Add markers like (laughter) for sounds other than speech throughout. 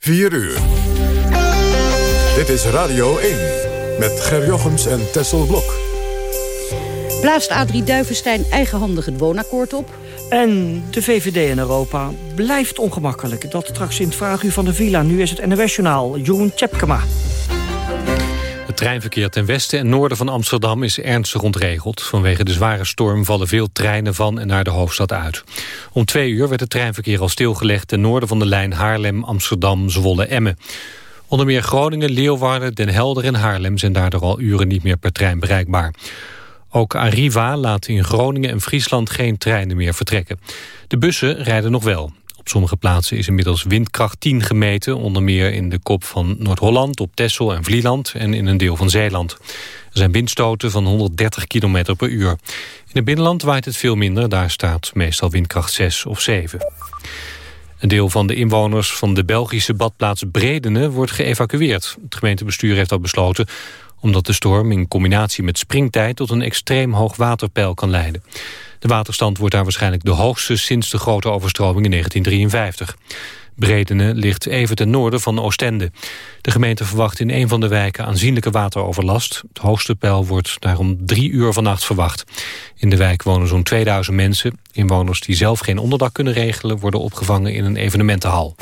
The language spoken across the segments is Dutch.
4 uur. Dit is Radio 1 met Ger Jochems en Tessel Blok. Blaast Adrie Duivenstein eigenhandig het woonakkoord op? En de VVD in Europa blijft ongemakkelijk. Dat straks in het vraaguur van de Villa. Nu is het NOS-journaal. Jeroen Tjepkema. Treinverkeer ten westen en noorden van Amsterdam is ernstig ontregeld. Vanwege de zware storm vallen veel treinen van en naar de hoofdstad uit. Om twee uur werd het treinverkeer al stilgelegd... ten noorden van de lijn Haarlem-Amsterdam-Zwolle-Emmen. Onder meer Groningen, Leeuwarden, Den Helder en Haarlem... zijn daardoor al uren niet meer per trein bereikbaar. Ook Arriva laat in Groningen en Friesland geen treinen meer vertrekken. De bussen rijden nog wel. Op sommige plaatsen is inmiddels windkracht 10 gemeten... onder meer in de kop van Noord-Holland, op Texel en Vlieland... en in een deel van Zeeland. Er zijn windstoten van 130 km per uur. In het binnenland waait het veel minder, daar staat meestal windkracht 6 of 7. Een deel van de inwoners van de Belgische badplaats Bredene wordt geëvacueerd. Het gemeentebestuur heeft dat besloten omdat de storm in combinatie met springtijd tot een extreem hoog waterpeil kan leiden. De waterstand wordt daar waarschijnlijk de hoogste sinds de grote overstroming in 1953. Bredene ligt even ten noorden van Oostende. De gemeente verwacht in een van de wijken aanzienlijke wateroverlast. Het hoogste peil wordt daarom drie uur vannacht verwacht. In de wijk wonen zo'n 2000 mensen. Inwoners die zelf geen onderdak kunnen regelen... worden opgevangen in een evenementenhal.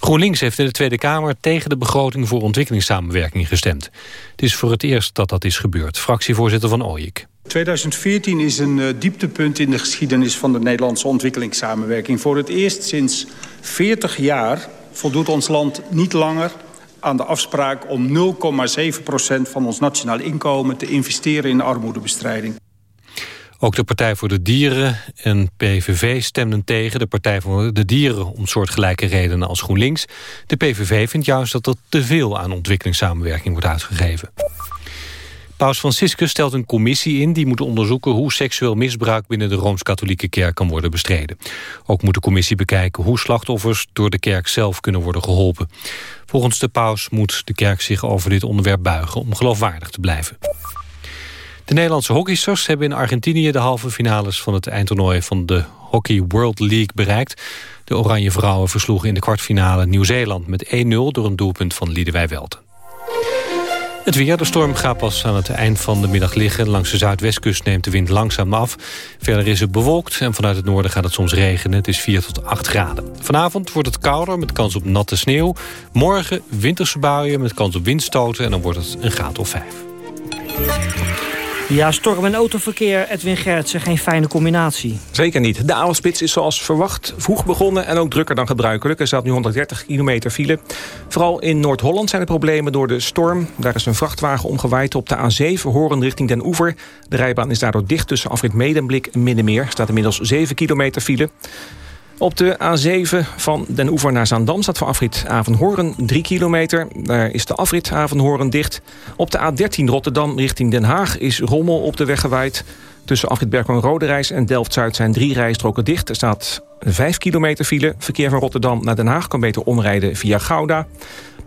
GroenLinks heeft in de Tweede Kamer tegen de begroting voor ontwikkelingssamenwerking gestemd. Het is voor het eerst dat dat is gebeurd. Fractievoorzitter van OIK. 2014 is een uh, dieptepunt in de geschiedenis van de Nederlandse ontwikkelingssamenwerking. Voor het eerst sinds 40 jaar voldoet ons land niet langer aan de afspraak om 0,7% van ons nationaal inkomen te investeren in armoedebestrijding. Ook de Partij voor de Dieren en PVV stemden tegen. De Partij voor de Dieren om soortgelijke redenen als GroenLinks. De PVV vindt juist dat er te veel aan ontwikkelingssamenwerking wordt uitgegeven. Paus Franciscus stelt een commissie in die moet onderzoeken hoe seksueel misbruik binnen de Rooms-Katholieke Kerk kan worden bestreden. Ook moet de commissie bekijken hoe slachtoffers door de kerk zelf kunnen worden geholpen. Volgens de paus moet de kerk zich over dit onderwerp buigen om geloofwaardig te blijven. De Nederlandse hockeysters hebben in Argentinië de halve finales van het eindtoernooi van de Hockey World League bereikt. De Oranje Vrouwen versloegen in de kwartfinale Nieuw-Zeeland met 1-0 door een doelpunt van Liedewij Welten. Het weer, de storm gaat pas aan het eind van de middag liggen. Langs de zuidwestkust neemt de wind langzaam af. Verder is het bewolkt en vanuit het noorden gaat het soms regenen. Het is 4 tot 8 graden. Vanavond wordt het kouder met kans op natte sneeuw. Morgen winterse buien met kans op windstoten en dan wordt het een graad of 5. Ja, storm en autoverkeer, Edwin Gertsen, geen fijne combinatie. Zeker niet. De avondspits is zoals verwacht vroeg begonnen en ook drukker dan gebruikelijk. Er staat nu 130 kilometer file. Vooral in Noord-Holland zijn er problemen door de storm. Daar is een vrachtwagen omgewaaid op de A7 Horen richting Den Oever. De rijbaan is daardoor dicht tussen afrit Medemblik en Middenmeer. Er staat inmiddels 7 kilometer file. Op de A7 van Den Oever naar Zaandam staat voor afrit Avenhoorn 3 kilometer. Daar is de afrit Avenhoorn dicht. Op de A13 Rotterdam richting Den Haag is rommel op de weg gewaaid. Tussen afrit Berkel Roderijs en Delft-Zuid zijn drie rijstroken dicht. Er staat 5 kilometer file. Verkeer van Rotterdam naar Den Haag kan beter omrijden via Gouda.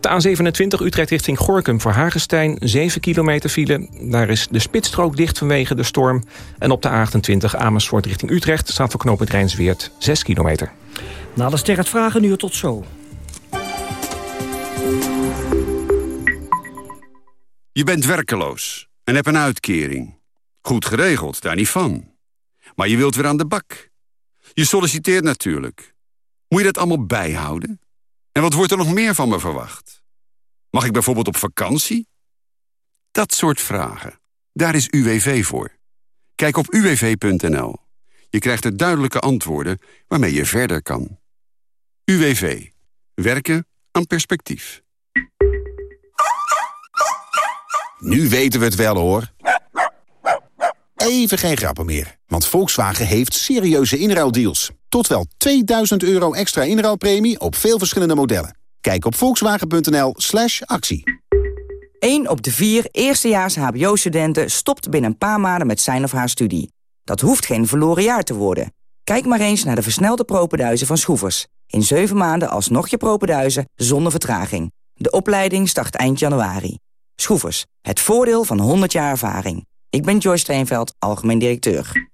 De A27 Utrecht richting Gorkum voor Hagestein, 7 kilometer file. Daar is de spitsstrook dicht vanwege de storm. En op de A28 Amersfoort richting Utrecht staat voor knooppunt Rijnsweert 6 kilometer. Na de ster het vragen nu tot zo. Je bent werkeloos en hebt een uitkering. Goed geregeld, daar niet van. Maar je wilt weer aan de bak. Je solliciteert natuurlijk. Moet je dat allemaal bijhouden? En wat wordt er nog meer van me verwacht? Mag ik bijvoorbeeld op vakantie? Dat soort vragen. Daar is UWV voor. Kijk op uwv.nl. Je krijgt er duidelijke antwoorden waarmee je verder kan. UWV. Werken aan perspectief. Nu weten we het wel, hoor. Even geen grappen meer, want Volkswagen heeft serieuze inruildeals. Tot wel 2000 euro extra inruilpremie op veel verschillende modellen. Kijk op volkswagen.nl slash actie. 1 op de 4 eerstejaars hbo-studenten stopt binnen een paar maanden met zijn of haar studie. Dat hoeft geen verloren jaar te worden. Kijk maar eens naar de versnelde propenduizen van Schroevers. In 7 maanden alsnog je propenduizen zonder vertraging. De opleiding start eind januari. Schroevers, het voordeel van 100 jaar ervaring. Ik ben Joyce Steenveld, algemeen directeur.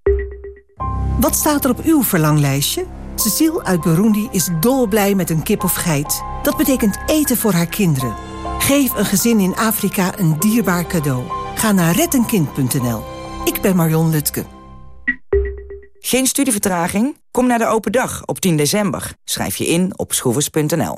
Wat staat er op uw verlanglijstje? Cecile uit Burundi is dolblij met een kip of geit. Dat betekent eten voor haar kinderen. Geef een gezin in Afrika een dierbaar cadeau. Ga naar rettenkind.nl. Ik ben Marion Lutke. Geen studievertraging? Kom naar de open dag op 10 december. Schrijf je in op schroevers.nl.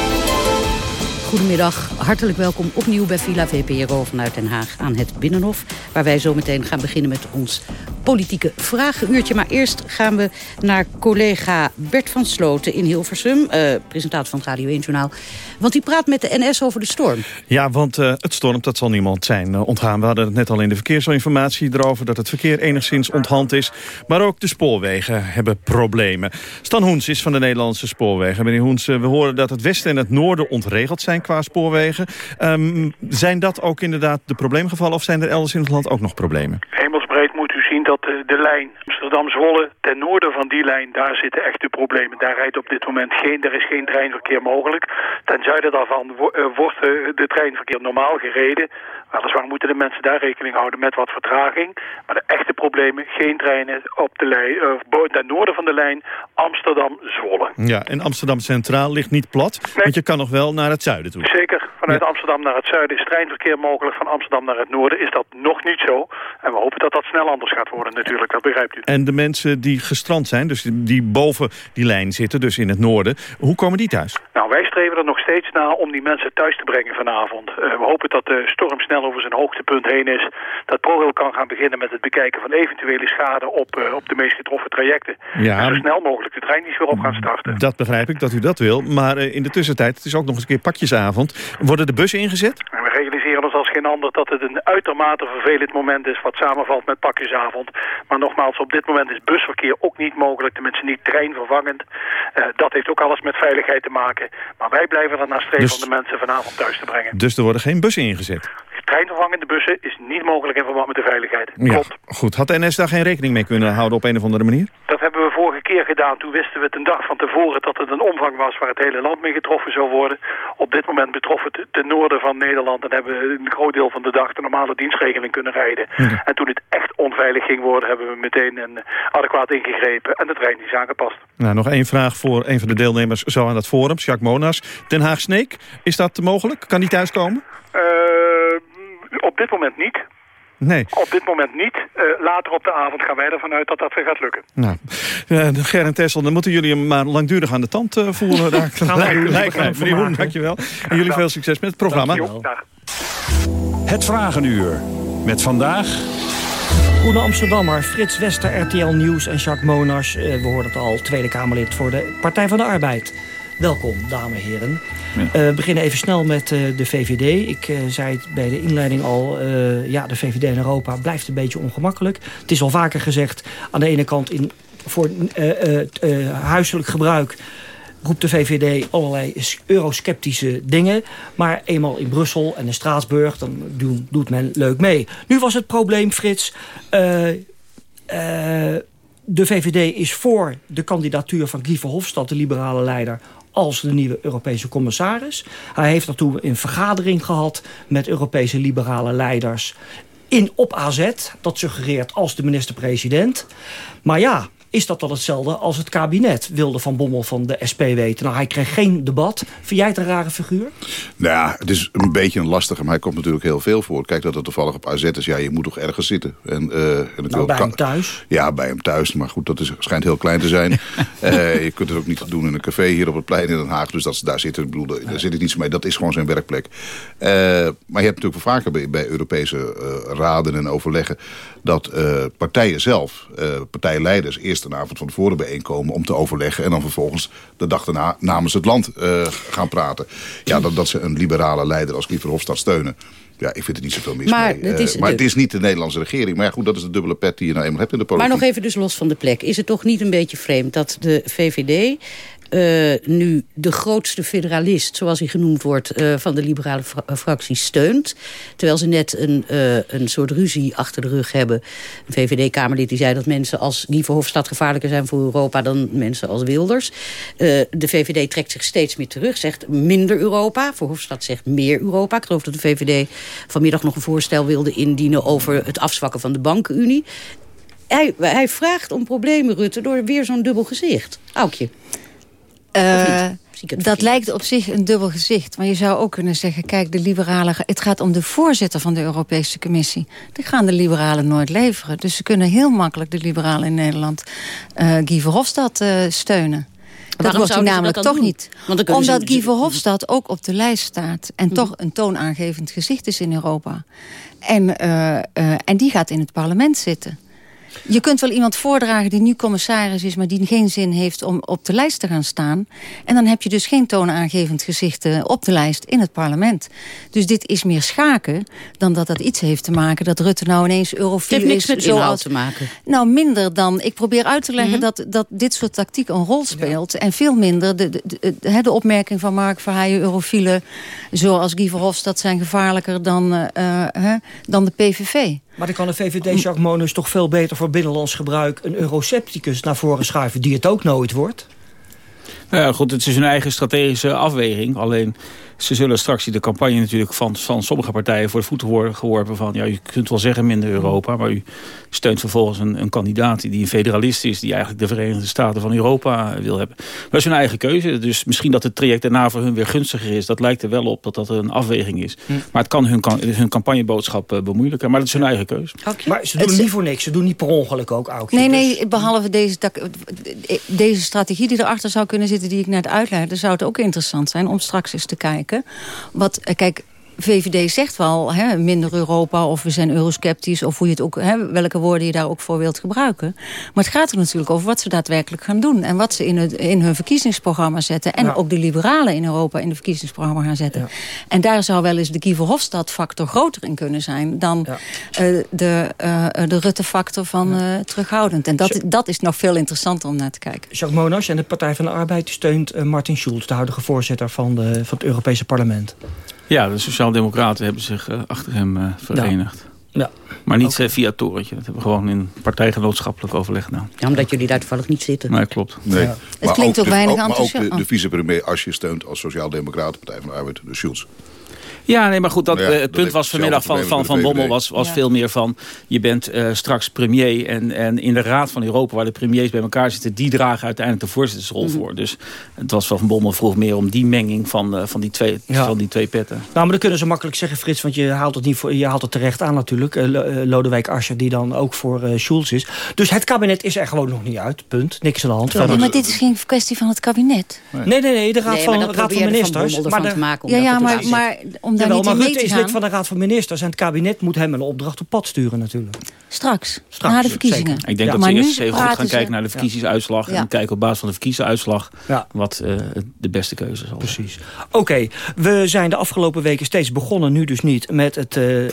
Goedemiddag, hartelijk welkom opnieuw bij Villa VPRO vanuit Den Haag aan het Binnenhof. Waar wij zo meteen gaan beginnen met ons politieke vragenuurtje. Maar eerst gaan we naar collega Bert van Sloten in Hilversum. Uh, presentator van het Radio 1 Journaal. Want die praat met de NS over de storm. Ja, want uh, het stormt, dat zal niemand zijn uh, ontgaan. We hadden het net al in de verkeersinformatie erover... dat het verkeer enigszins onthand is. Maar ook de spoorwegen hebben problemen. Stan Hoens is van de Nederlandse spoorwegen. Meneer Hoens, we horen dat het westen en het noorden ontregeld zijn qua spoorwegen. Um, zijn dat ook inderdaad de probleemgevallen... of zijn er elders in het land ook nog problemen? Hemelsbreed moet u zien dat de, de lijn Amsterdam-Zwolle... ten noorden van die lijn, daar zitten echt de problemen. Daar rijdt op dit moment geen, er is geen treinverkeer mogelijk. Ten zuiden daarvan uh, wordt uh, de treinverkeer normaal gereden. Weliswaar moeten de mensen daar rekening houden met wat vertraging. Maar de echte problemen, geen treinen op de lijn, uh, ten noorden van de lijn Amsterdam-Zwolle. Ja, en Amsterdam Centraal ligt niet plat, nee. want je kan nog wel naar het zuiden toe. Zeker, vanuit ja. Amsterdam naar het zuiden is treinverkeer mogelijk. Van Amsterdam naar het noorden is dat nog niet zo. En we hopen dat dat snel anders gaat worden natuurlijk, dat begrijpt u. En de mensen die gestrand zijn, dus die boven die lijn zitten, dus in het noorden, hoe komen die thuis? Nou, wij streven er nog steeds naar om die mensen thuis te brengen vanavond. Uh, we hopen dat de storm snel over zijn hoogtepunt heen is. Dat ProRail kan gaan beginnen met het bekijken van eventuele schade op, uh, op de meest getroffen trajecten. Ja, en zo snel mogelijk de trein die weer op gaan starten. Dat begrijp ik, dat u dat wil. Maar uh, in de tussentijd, het is ook nog eens een keer pakjesavond. Worden de bussen ingezet? En we realiseren ons als geen ander dat het een uitermate vervelend moment is... wat samenvalt met pakjesavond. Maar nogmaals, op dit moment is busverkeer ook niet mogelijk. Tenminste niet treinvervangend. dat heeft ook alles met veiligheid te maken. Maar wij blijven er naar streven dus, om de mensen vanavond thuis te brengen. Dus er worden geen bussen ingezet? Treinvervangende bussen is niet mogelijk in verband met de veiligheid. Ja, goed. Had de NS daar geen rekening mee kunnen houden op een of andere manier? Dat hebben we vorige keer gedaan. Toen wisten we het een dag van tevoren dat het een omvang was waar het hele land mee getroffen zou worden. Op dit moment betrof het ten noorden van Nederland en hebben we een groot deel van de dag de normale dienstregeling kunnen rijden. Ja. En toen het echt onveilig ging worden, hebben we meteen een adequaat ingegrepen en de trein is aangepast. Nou, nog één vraag voor een van de deelnemers zo aan dat forum, Jacques Monas. Den Haag Sneek, is dat mogelijk? Kan die thuiskomen? Uh, dit moment niet. Nee. Op dit moment niet. Uh, later op de avond gaan wij ervan uit dat dat weer gaat lukken. Nou, uh, Ger en Tessel, dan moeten jullie hem maar langdurig aan de tand uh, voeren. Daar (laughs) lijkt mij. Meneer Hoen, dankjewel. En jullie veel succes met het programma. Het Vragenuur. Met vandaag... Groene Amsterdammer, Frits Wester, RTL Nieuws en Jacques Monas. we hoorden het al, Tweede Kamerlid voor de Partij van de Arbeid. Welkom, dames en heren. Ja. Uh, we beginnen even snel met uh, de VVD. Ik uh, zei het bij de inleiding al. ja, de VVD in Europa blijft een beetje ongemakkelijk. Het is al vaker gezegd. Aan de ene kant in, voor huiselijk gebruik roept de VVD allerlei eurosceptische dingen. Maar eenmaal in Brussel en in Straatsburg, dan doen, doet men leuk mee. Nu was het probleem, Frits... de VVD is voor de kandidatuur van Guy Verhofstadt, de liberale leider als de nieuwe Europese commissaris. Hij heeft daartoe een vergadering gehad met Europese liberale leiders in op AZ. Dat suggereert als de minister-president. Maar ja, is dat dan hetzelfde als het kabinet, wilde Van Bommel van de SP weten. Nou, hij kreeg geen debat. Vind jij het een rare figuur? Nou ja, het is een beetje een lastige, maar hij komt natuurlijk heel veel voor. Kijk, dat het toevallig op AZ is, ja, je moet toch ergens zitten. En, uh, en nou, bij hem thuis? Ja, bij hem thuis, maar goed, dat is, schijnt heel klein te zijn. uh, (laughs) je kunt het ook niet doen in een café hier op het plein in Den Haag. Dus dat, daar, zit, ik bedoel, daar zit ik niets mee, dat is gewoon zijn werkplek. Uh, maar je hebt natuurlijk wel vaker bij, bij Europese raden en overleggen... dat partijen zelf, partijleiders, eerst een avond van tevoren bijeenkomen om te overleggen... en dan vervolgens de dag daarna namens het land uh, gaan praten. Ja, dat, dat ze een liberale leider als Guy Verhofstadt steunen... Ja, ik vind het niet zoveel mis maar mee. Het is, maar het is niet de Nederlandse regering. Maar ja, goed, dat is de dubbele pet die je nou eenmaal hebt in de politiek. Maar nog even dus los van de plek. Is het toch niet een beetje vreemd dat de VVD uh, nu de grootste federalist, zoals hij genoemd wordt, uh, van de liberale fra fractie steunt. Terwijl ze net een, een soort ruzie achter de rug hebben. Een VVD-kamerlid die zei dat mensen als Guy Verhofstadt gevaarlijker zijn voor Europa dan mensen als Wilders. de VVD trekt zich steeds meer terug, zegt minder Europa. Verhofstadt zegt meer Europa. Ik geloof dat de VVD vanmiddag nog een voorstel wilde indienen over het afzwakken van de bankenunie. Hij, hij vraagt om problemen, Rutte, door weer zo'n dubbel gezicht. Aukje. Uh, dat lijkt op zich een dubbel gezicht. Maar je zou ook kunnen zeggen, kijk, de liberalen... het gaat om de voorzitter van de Europese Commissie. Die gaan de liberalen nooit leveren. Dus ze kunnen heel makkelijk de liberalen in Nederland... Uh, Guy Verhofstadt uh, steunen. Dat wordt hij namelijk toch doen? niet. Omdat Guy Verhofstadt ook op de lijst staat... en hm. toch een toonaangevend gezicht is in Europa. En, en die gaat in het parlement zitten. Je kunt wel iemand voordragen die nu commissaris is... maar die geen zin heeft om op de lijst te gaan staan. En dan heb je dus geen toonaangevend gezicht eh, op de lijst in het parlement. Dus dit is meer schaken dan dat dat iets heeft te maken... dat Rutte nou ineens eurofiel is. Het heeft niks met inhoud te maken. Nou, minder dan... Ik probeer uit te leggen mhm. dat, dat dit soort tactiek een rol speelt. En veel minder de, de, de, de, opmerking van Mark Verheijen... eurofielen zoals Guy Verhofstadt zijn gevaarlijker dan, uh, uh, dan de PVV. Maar dan kan de VVD Jacques Monus toch veel beter voor binnenlands gebruik... een eurocepticus naar voren schuiven die het ook nooit wordt? Nou ja, goed, het is een eigen strategische afweging. Alleen ze zullen straks de campagne natuurlijk van, van sommige partijen voor de voeten worden geworpen van ja, u kunt wel zeggen minder Europa, maar u steunt vervolgens een, een kandidaat die een federalist is, die eigenlijk de Verenigde Staten van Europa wil hebben. dat is hun eigen keuze, dus misschien dat het traject daarna voor hun weer gunstiger is, dat lijkt er wel op dat dat een afweging is. Hm. Maar het kan hun, hun campagneboodschap uh, bemoeilijken, maar dat is hun eigen keuze. Maar ze doen het niet voor niks, ze doen niet per ongeluk ook. Aukje, nee, nee, dus- behalve deze, deze strategie die erachter zou kunnen zitten, die ik net uitlegde, zou het ook interessant zijn om straks eens te kijken wat, eh, kijk, VVD zegt wel hè, minder Europa of we zijn eurosceptisch... of hoe je het ook, hè, welke woorden je daar ook voor wilt gebruiken. Maar het gaat er natuurlijk over wat ze daadwerkelijk gaan doen... en wat ze in, het, in hun verkiezingsprogramma zetten... en ook de liberalen in Europa in de verkiezingsprogramma gaan zetten. En daar zou wel eens de Guy Verhofstadt-factor groter in kunnen zijn... dan uh, de, uh, de Rutte-factor van uh, terughoudend. En dat, dat is nog veel interessanter om naar te kijken. Jacques Monas en de Partij van de Arbeid steunt Martin Schulz... de huidige voorzitter van, de, van het Europese parlement. Ja, de Sociaaldemocraten hebben zich uh, achter hem uh, verenigd. Ja. Maar niet okay. via torentje. Dat hebben we gewoon in partijgenootschappelijk overleg gedaan. Ja, omdat jullie daar toevallig niet zitten. Nee, klopt. Nee. Ja. Het klinkt ook, weinig enthousiast. Maar ook de, de vicepremier, als je steunt als Sociaaldemocraten, Partij van de Arbeid, de Schulz. Ja, nee, maar goed, dat, nou ja, het punt was vanmiddag van, van, van Bommel was, was veel meer van... je bent uh, straks premier en, en in de Raad van Europa... waar de premiers bij elkaar zitten, die dragen uiteindelijk de voorzittersrol mm -hmm. voor. Dus het was van Bommel vroeg meer om die menging van, uh, van, die, twee, ja. van die twee petten. Nou, maar dan kunnen ze makkelijk zeggen, Frits... want je haalt het, niet voor, je haalt het terecht aan natuurlijk. Uh, Lodewijk Asscher, die dan ook voor Schulz is. Dus het kabinet is er gewoon nog niet uit, punt. Niks aan de hand. Ja, maar dit is geen kwestie van het kabinet. Nee, nee, nee, nee de Raad, nee, van, de Raad van Ministers. Van maar de, maken, ja, ja, maar, maar om daar Jawel, niet in mee te gaan lid van de Raad van Ministers en het kabinet moet hem een opdracht op pad sturen natuurlijk. Straks, Straks na de verkiezingen. Zeker. Ik denk ja. dat ze eerst heel goed gaan kijken naar de verkiezingsuitslag... Ja. en kijken op basis van de verkiezingsuitslag wat uh, de beste keuze zal Precies. Oké, okay. we zijn de afgelopen weken steeds begonnen, nu dus niet... met het uh,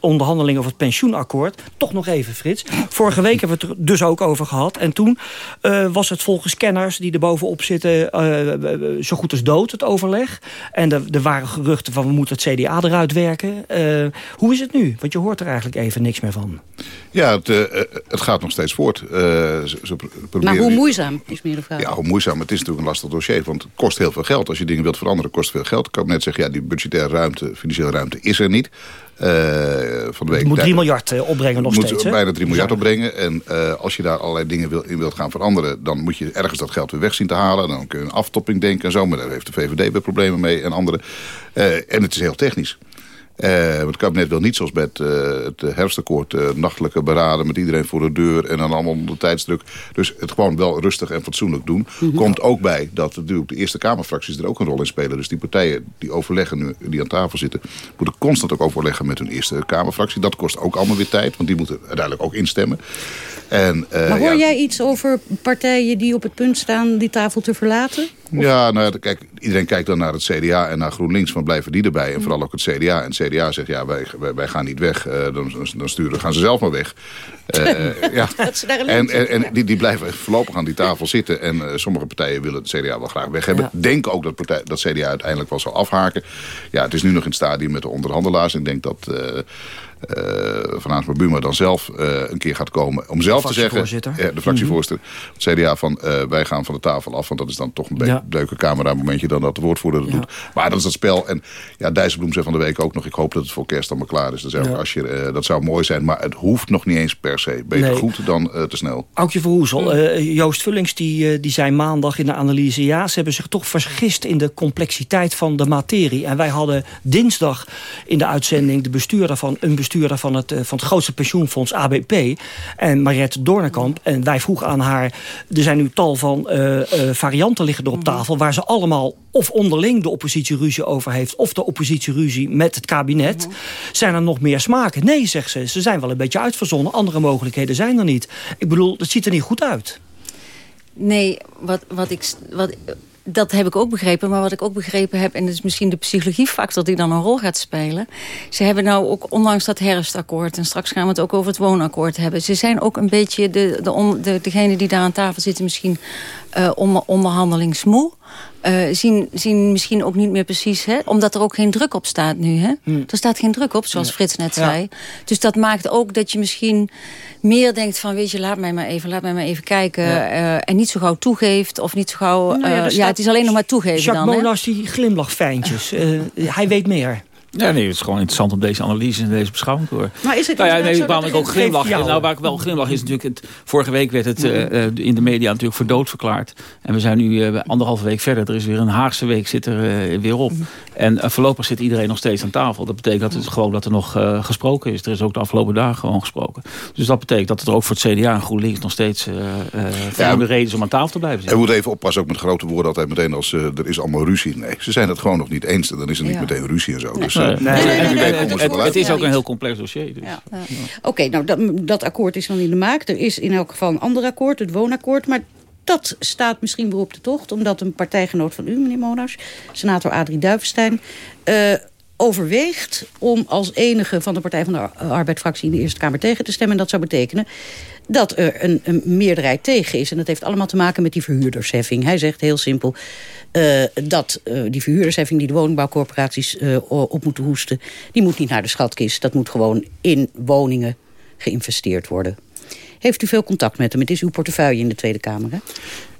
onderhandelingen over het pensioenakkoord. Toch nog even, Frits. Vorige week hebben we het er dus ook over gehad. En toen uh, was het volgens kenners die er bovenop zitten... zo goed als dood, het overleg. En er, er waren geruchten van we moeten het CDA eruit werken. Uh, hoe is het nu? Want je hoort er eigenlijk even niks meer van. Ja, het, uh, het gaat nog steeds voort. Uh, ze, ze maar hoe moeizaam is meer de vraag? Ja, hoe moeizaam. Het is natuurlijk een lastig dossier. Want het kost heel veel geld. Als je dingen wilt veranderen, kost het veel geld. Ik kan net zeggen, ja, die budgettaire ruimte, financiële ruimte is er niet. Uh, van de week, je moet 3 miljard opbrengen nog moet steeds. Moet bijna 3 miljard opbrengen. En uh, als je daar allerlei dingen wil, in wilt gaan veranderen... dan moet je ergens dat geld weer weg zien te halen. Dan kun je een aftopping denken en zo. Maar daar heeft de VVD weer problemen mee en anderen. En het is heel technisch. Uh, het kabinet wil niet zoals met uh, het herfstakkoord uh, nachtelijke beraden... met iedereen voor de deur en dan allemaal onder tijdsdruk. Dus het gewoon wel rustig en fatsoenlijk doen. Mm -hmm. Komt ook bij dat natuurlijk de Eerste Kamerfracties er ook een rol in spelen. Dus die partijen die overleggen nu, die aan tafel zitten... moeten constant ook overleggen met hun Eerste Kamerfractie. Dat kost ook allemaal weer tijd, want die moeten uiteindelijk ook instemmen. En, maar hoor ja, jij iets over partijen die op het punt staan die tafel te verlaten? Ja, nou, kijk, iedereen kijkt dan naar het CDA en naar GroenLinks. Van blijven die erbij? En mm. vooral ook het CDA. En het CDA zegt, ja, wij, wij, gaan niet weg. Uh, dan, dan sturen, gaan ze zelf maar weg. Uh, (laughs) ja. En, en, en, die, die blijven voorlopig aan die tafel zitten. En uh, sommige partijen willen het CDA wel graag weg hebben. Ja. Denk ook dat, partij, dat CDA uiteindelijk wel zal afhaken. Ja, het is nu nog in het stadium met de onderhandelaars. Ik denk dat Van Aansma Buma dan zelf uh, een keer gaat komen. Om zelf te zeggen, de fractievoorzitter, -hmm. het CDA van wij gaan van de tafel af. Want dat is dan toch een ja. leuke camera momentje dan dat de woordvoerder dat ja. doet. Maar dat is dat spel. En ja, Dijsselbloem zei van de week ook nog, ik hoop dat het voor kerst allemaal klaar is. Ja. als je, dat zou mooi zijn, maar het hoeft nog niet eens per se. Beter nee. goed dan te snel. Aukje Verhoezel, Joost Vullings die, die zei maandag in de analyse... ja, ze hebben zich toch vergist in de complexiteit van de materie. En wij hadden dinsdag in de uitzending de bestuurder van een bestuurder van het, van het grootste pensioenfonds ABP. En Mariette Doornekamp. En wij vroegen aan haar, er zijn nu tal van uh, uh, varianten liggen er op tafel... waar ze allemaal of onderling de oppositie ruzie over heeft... of de oppositie ruzie met het kabinet. Zijn er nog meer smaken? Nee, zegt ze. Ze zijn wel een beetje uitverzonnen. Andere mogelijkheden zijn er niet. Ik bedoel, het ziet er niet goed uit. Nee, wat, wat ik... Wat, dat heb ik ook begrepen. Maar wat ik ook begrepen heb... en dat is misschien de psychologiefactor die dan een rol gaat spelen... ze hebben nou ook ondanks dat herfstakkoord... en straks gaan we het ook over het woonakkoord hebben... ze zijn ook een beetje, de, de, de, degene die daar aan tafel zitten... misschien uh, onderhandelingsmoe. Uh, zien, zien misschien ook niet meer precies... Hè? omdat er ook geen druk op staat nu. Hè? Hmm. Er staat geen druk op, zoals ja. Frits net zei. Ja. Dus dat maakt ook dat je misschien meer denkt van... weet je, laat mij maar even, laat mij maar even kijken... Ja. Uh, en niet zo gauw toegeeft of niet zo gauw... Nou ja, ja, het is alleen nog maar toegeven Jacques dan. Monas die glimlach fijntjes. hij weet meer. Ja, nee, het is gewoon interessant om deze analyse en deze beschouwing te horen. Maar is het nou ja, nee, waarom ik ook glimlach. Nou, waar ik wel glimlach is natuurlijk... Het, vorige week werd het uh, uh, in de media natuurlijk voor dood verklaard. En we zijn nu uh, anderhalve week verder. Er is weer een Haagse week zit er weer op. En voorlopig zit iedereen nog steeds aan tafel. Dat betekent dat het gewoon dat er nog gesproken is. Er is ook de afgelopen dagen gewoon gesproken. Dus dat betekent dat er ook voor het CDA en GroenLinks nog steeds ja, reden is om aan tafel te blijven zitten. En we moeten even oppassen ook met grote woorden altijd meteen als er is allemaal ruzie. Nee, ze zijn het gewoon nog niet eens. En dan is er niet ja. meteen ruzie en zo. Dus. Het, is ook een heel complex dossier. Dus. Ja. Ja. Oké, okay, nou dat, dat akkoord is dan in de maak. Er is in elk geval een ander akkoord, het woonakkoord. Maar dat staat misschien weer op de tocht. Omdat een partijgenoot van u, meneer Monas, senator Adrie Duivenstein... Uh, overweegt om als enige van de Partij van de Arbeid-fractie... in de Eerste Kamer tegen te stemmen. En dat zou betekenen dat er een, een, meerderheid tegen is. En dat heeft allemaal te maken met die verhuurdersheffing. Hij zegt heel simpel uh, dat uh, die verhuurdersheffing... die de woningbouwcorporaties uh, op moeten hoesten... die moet niet naar de schatkist. Dat moet gewoon in woningen geïnvesteerd worden. Heeft u veel contact met hem? Het is uw portefeuille in de Tweede Kamer?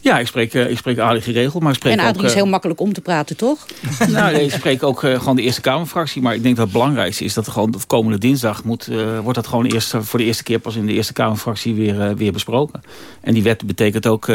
Ja, ik spreek, uh, ik spreek Adrie geregeld. Maar ik spreek en Adrie ook, is heel makkelijk om te praten, toch? (laughs) nou, nee, ik spreek ook uh, gewoon de Eerste Kamerfractie. Maar ik denk dat het belangrijkste is dat er gewoon komende dinsdag... Moet, uh, wordt dat gewoon eerst, voor de eerste keer pas in de Eerste Kamerfractie weer, weer besproken. En die wet betekent ook,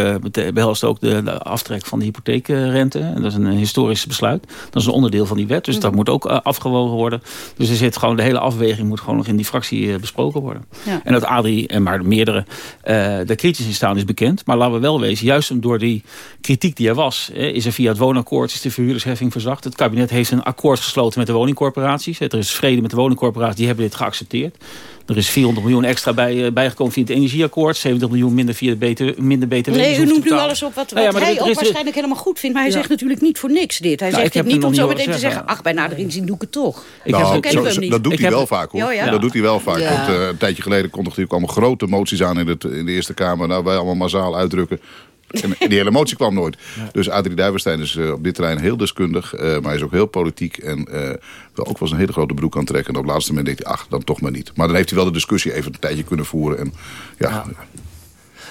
behelst ook de, de, aftrek van de hypotheekrente. En dat is een historisch besluit. Dat is een onderdeel van die wet. Dus dat moet ook afgewogen worden. Dus er zit gewoon, de hele afweging moet gewoon nog in die fractie besproken worden. Ja. En dat Adrie, en maar meerdere, er kritisch in staan is bekend. Maar laten we wel wezen, juist door die kritiek die er was... is er via het woonakkoord is de verhuurdersheffing verzacht. Het kabinet heeft een akkoord gesloten met de woningcorporaties. Er is vrede met de woningcorporaties, die hebben dit geaccepteerd. Er is 400 miljoen extra bij, bijgekomen via het energieakkoord. 70 miljoen minder via de BTW, minder BTW. Nee, u noemt nu alles op wat, wat nou ja, hij ook waarschijnlijk helemaal goed vindt. Maar hij ja. zegt natuurlijk niet voor niks dit. Hij nou, zegt dit niet om zo meteen te zeggen... ach, bij nader inzien doe ik het toch. Ik nou, heb, zo, zo, dat doet ik hij wel vaak, hoor. Ja, dat doet hij wel vaak. Want, uh, een tijdje geleden kondigde hij ook allemaal grote moties aan in, het, in de Eerste Kamer. Nou, wij allemaal massaal uitdrukken. En die hele motie kwam nooit. Dus Adrie Duivenstein is uh, op dit terrein heel deskundig. Uh, maar hij is ook heel politiek. En uh, wil ook wel eens een hele grote broek aantrekken. En op het laatste moment denkt hij, ach, dan toch maar niet. Maar dan heeft hij wel de discussie even een tijdje kunnen voeren. En ja.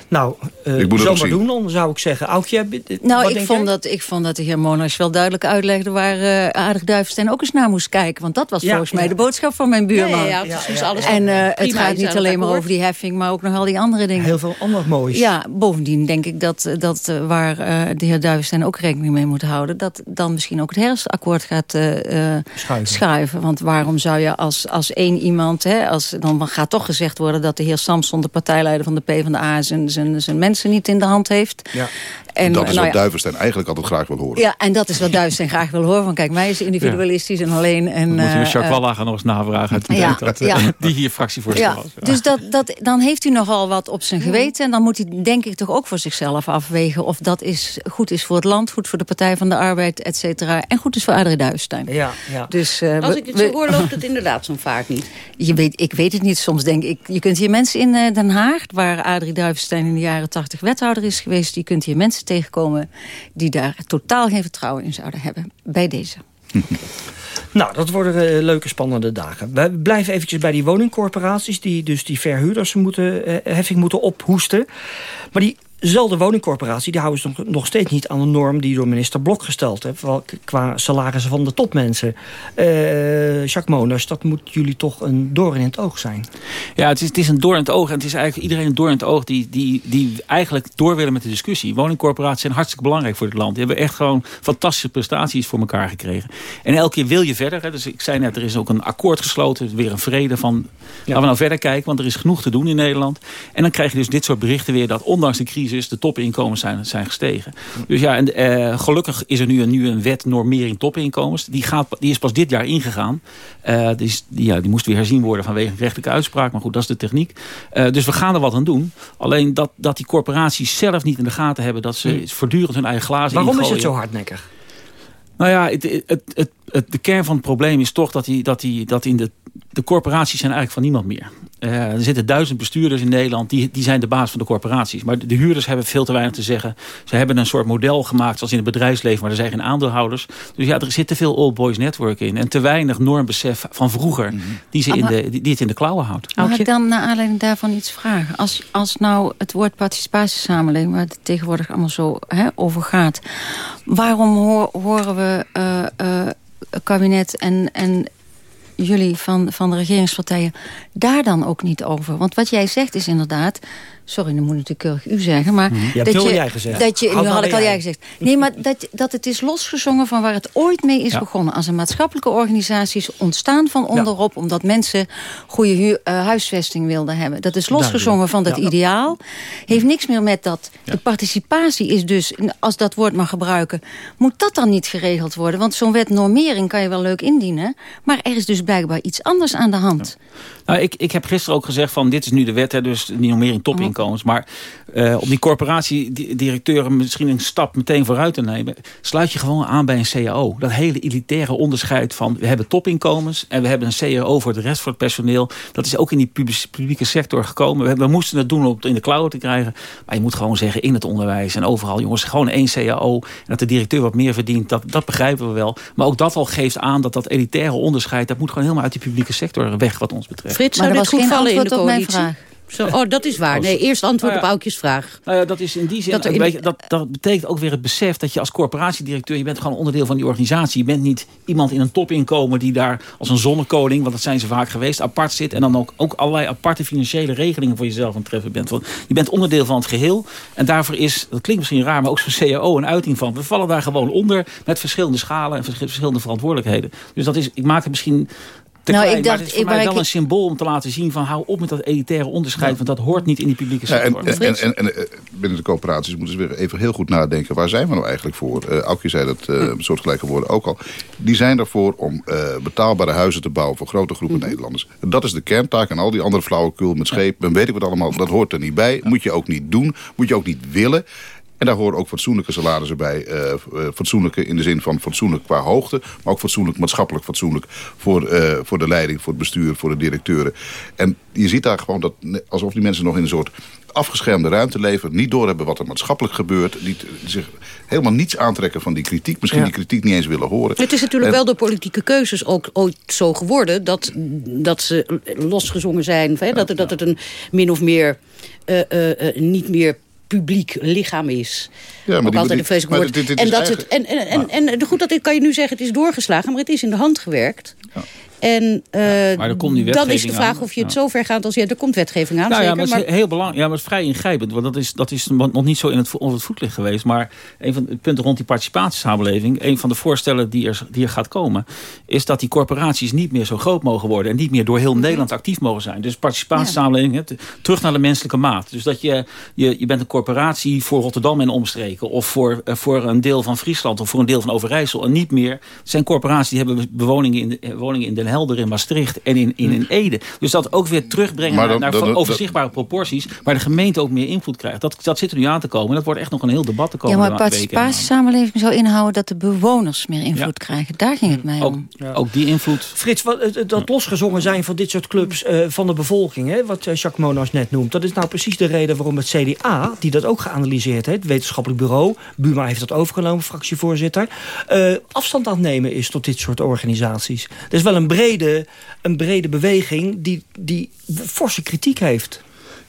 Nou, uh, ik moet zomaar doen dan, zou ik zeggen. Aukje, nou, ik vond, dat, ik vond dat de heer Monas wel duidelijk uitlegde... waar uh, Aardig Duivenstein ook eens naar moest kijken. Want dat was ja, volgens ja. mij de boodschap van mijn buurman. Ja, ja, precies. Alles en uh, het gaat niet alleen maar over die heffing... maar ook nog al die andere dingen. Heel veel ander moois. Ja, bovendien denk ik dat, dat waar de heer Duivenstein ook rekening mee moet houden... dat dan misschien ook het herfstakkoord gaat schuiven. schuiven. Want waarom zou je als, als één iemand... Hè, als, dan gaat toch gezegd worden dat de heer Samson... de partijleider van de PvdA zijn zijn, zijn mensen niet in de hand heeft. Ja. En, dat is nou wat ja, Duivenstein eigenlijk altijd graag wil horen. Ja, en dat is wat Duivenstein graag wil horen. Van kijk, mij is individualistisch en alleen. En, dan moeten we Jacques Wallaga nog eens navragen. Ja, dat, die hier fractievoorzitter ja, was. Dus dat, dat, dan heeft u nogal wat op zijn geweten. En dan moet hij denk ik toch ook voor zichzelf afwegen... of dat is, goed is voor het land, goed voor de Partij van de Arbeid, et cetera. En goed is voor Adrie Duivenstein. Ja, ja. Dus, uh, Als ik het zo hoor, loopt het inderdaad zo'n vaart niet. Je weet, ik weet het niet. Soms denk ik, je kunt hier mensen in uh, Den Haag... waar Adrie Duivenstein in de jaren tachtig wethouder is geweest... die kunt hier mensen tegenkomen die daar totaal geen vertrouwen in zouden hebben. Bij deze. (laughs) Nou, dat worden uh, leuke, spannende dagen. We blijven eventjes bij die woningcorporaties... die dus die verhuurders moeten, uh, heffing moeten ophoesten. Maar die Dezelfde woningcorporatie die houden ze nog steeds niet aan de norm... die door minister Blok gesteld heeft... qua salarissen van de topmensen. Uh, Jacques Moners, dat moet jullie toch een door in het oog zijn? Ja, het is, het is een door in het oog. En het is eigenlijk iedereen een door in het oog... die, die, die eigenlijk door willen met de discussie. Woningcorporaties zijn hartstikke belangrijk voor het land. Die hebben echt gewoon fantastische prestaties voor elkaar gekregen. En elke keer wil je verder. Hè. Dus ik zei net, er is ook een akkoord gesloten. Weer een vrede van... Ja. Laten we nou verder kijken, want er is genoeg te doen in Nederland. En dan krijg je dus dit soort berichten weer... dat ondanks de crisis de topinkomens zijn, zijn gestegen. Dus ja, en, uh, gelukkig is er nu een, nu een wet normering topinkomens. Die, gaat, die is pas dit jaar ingegaan. Uh, die, die, ja, die moest weer herzien worden vanwege een rechtelijke uitspraak. Maar goed, dat is de techniek. Uh, dus we gaan er wat aan doen. Alleen dat, dat die corporaties zelf niet in de gaten hebben... dat ze hmm. voortdurend hun eigen glazen Waarom ingooien. is het zo hardnekkig? Nou ja, het, het, het, de kern van het probleem is toch dat, die, dat, die, dat in de, de corporaties zijn eigenlijk van niemand meer. Uh, er zitten duizend bestuurders in Nederland, die, die zijn de baas van de corporaties. Maar de, de, huurders hebben veel te weinig te zeggen. Ze hebben een soort model gemaakt zoals in het bedrijfsleven, maar er zijn geen aandeelhouders. Dus ja, er zit te veel old boys network in. En te weinig normbesef van vroeger, mhm. die, ze in de, die, die, het in de klauwen houdt. Mag ik dan naar aanleiding daarvan iets vragen? Als, als nou het woord participatiesamenleving, waar het tegenwoordig allemaal zo hè, over gaat. Waarom horen we... Uh, uh, kabinet en, en jullie van, van de regeringspartijen daar dan ook niet over? Want wat jij zegt is inderdaad... Sorry, dan moet natuurlijk keurig u zeggen. Maar mhm. dat je, jij gezegd. Dat je, nu had ik al jij gezegd. Nee, maar dat, dat het is losgezongen van waar het ooit mee is begonnen. Als een maatschappelijke organisaties ontstaan van onderop... omdat mensen goede uh, huisvesting wilden hebben. Dat is losgezongen van dat ideaal. Heeft niks meer met dat... De participatie is dus, als dat woord mag gebruiken... moet dat dan niet geregeld worden? Want zo'n wet normering kan je wel leuk indienen... maar er is dus blijkbaar iets anders aan de hand. Nou, ik, ik heb gisteren ook gezegd van dit is nu de wet, hè, dus die normering topinkomens. Maar uh, om die corporatiedirecteuren misschien een stap meteen vooruit te nemen... sluit je gewoon aan bij een CAO. Dat hele elitaire onderscheid van we hebben topinkomens... en we hebben een CAO voor de rest van het personeel. Dat is ook in die publieke sector gekomen. We, we moesten het doen om het in de cloud te krijgen. Maar je moet gewoon zeggen in het onderwijs en overal... jongens, gewoon één CAO. En dat de directeur wat meer verdient, dat, dat begrijpen we wel. Maar ook dat al geeft aan dat dat elitaire onderscheid... dat moet gewoon helemaal uit die publieke sector weg wat ons betreft. Frits, zou dit goed vallen in de coalitie? Zo, oh, dat is waar. Nee, eerst antwoord nou ja, op Aukjes vraag. Nou ja, dat is in die zin... Dat, in... beetje, dat, dat betekent ook weer het besef dat je als corporatiedirecteur... je bent gewoon onderdeel van die organisatie. Je bent niet iemand in een topinkomen die daar als een zonnekoning... want dat zijn ze vaak geweest, apart zit... en dan ook, ook allerlei aparte financiële regelingen voor jezelf aan het treffen bent. Want je bent onderdeel van het geheel. En daarvoor is, dat klinkt misschien raar... maar ook zo'n CAO een uiting van. We vallen daar gewoon onder met verschillende schalen... en verschillende verantwoordelijkheden. Dus dat is, ik maak het misschien nou, ik dacht, maar het is voor mij wel een symbool om te laten zien van hou op met dat elitaire onderscheid, want dat hoort niet in die publieke sector. Ja, en, en, en, en, binnen de coöperaties moeten ze weer even heel goed nadenken, waar zijn we nou eigenlijk voor? Uh, Aukje zei dat uh, soortgelijke woorden ook al. Die zijn ervoor om uh, betaalbare huizen te bouwen voor grote groepen mm Nederlanders. Dat is de kerntaak en al die andere flauwekul met schepen, weet ik wat allemaal, dat hoort er niet bij. Moet je ook niet doen, moet je ook niet willen. En daar horen ook fatsoenlijke salarissen bij. Uh, fatsoenlijke in de zin van fatsoenlijk qua hoogte. Maar ook fatsoenlijk, maatschappelijk fatsoenlijk. Voor, uh, voor de leiding, voor het bestuur, voor de directeuren. En je ziet daar gewoon dat alsof die mensen nog in een soort afgeschermde ruimte leven. Niet doorhebben wat er maatschappelijk gebeurt. Niet, zich helemaal niets aantrekken van die kritiek. Misschien die kritiek niet eens willen horen. Het is natuurlijk wel door politieke keuzes ook ooit zo geworden... dat, dat ze losgezongen zijn. Hè? Dat, dat het een min of meer... Uh, uh, niet meer publiek lichaam is. Ja, maar altijd een vreselijk woord. en, dat het, en, en, en, en, goed, dat kan je nu zeggen, het is doorgeslagen, maar het is in de hand gewerkt. Ja. En uh, maar komt dan is de vraag of je het zo ver gaat als... Ja, er komt wetgeving aan, nou, zeker, ja, maar het is heel belangrijk. Ja, maar het is vrij ingrijpend. Want dat is, dat is nog niet zo in het, onder het voetlicht geweest. Maar een van de punten rond die participatiesamenleving... een van de voorstellen die er, die er gaat komen... is dat die corporaties niet meer zo groot mogen worden... en niet meer door heel mhm. Nederland actief mogen zijn. Dus participatiesamenleving, terug naar de menselijke maat. Dus dat je, je, je bent een corporatie voor Rotterdam en omstreken... of voor, uh, voor een deel van Friesland of voor een deel van Overijssel... en niet meer... Het zijn corporaties die hebben bewoningen in, eh, woningen in Den Helder, in Maastricht en in, in, in Ede. Dus dat ook weer terugbrengen naar, naar overzichtbare proporties... waar de gemeente ook meer invloed krijgt. Dat, dat zit er nu aan te komen. Dat wordt echt nog een heel debat te komen. Ja, maar participatiesamenleving zou inhouden dat de bewoners meer invloed krijgen. Daar ging het mij ook, om. Ook die invloed. Frits, wat, dat losgezongen zijn van dit soort clubs uh, van de bevolking... Hè, wat Jacques Monas net noemt... dat is nou precies de reden waarom het CDA, die dat ook geanalyseerd heeft... het wetenschappelijk bureau, Buma heeft dat overgenomen, fractievoorzitter... Uh, afstand aan het nemen is tot dit soort organisaties. Er is wel een brede, een brede beweging die, die forse kritiek heeft.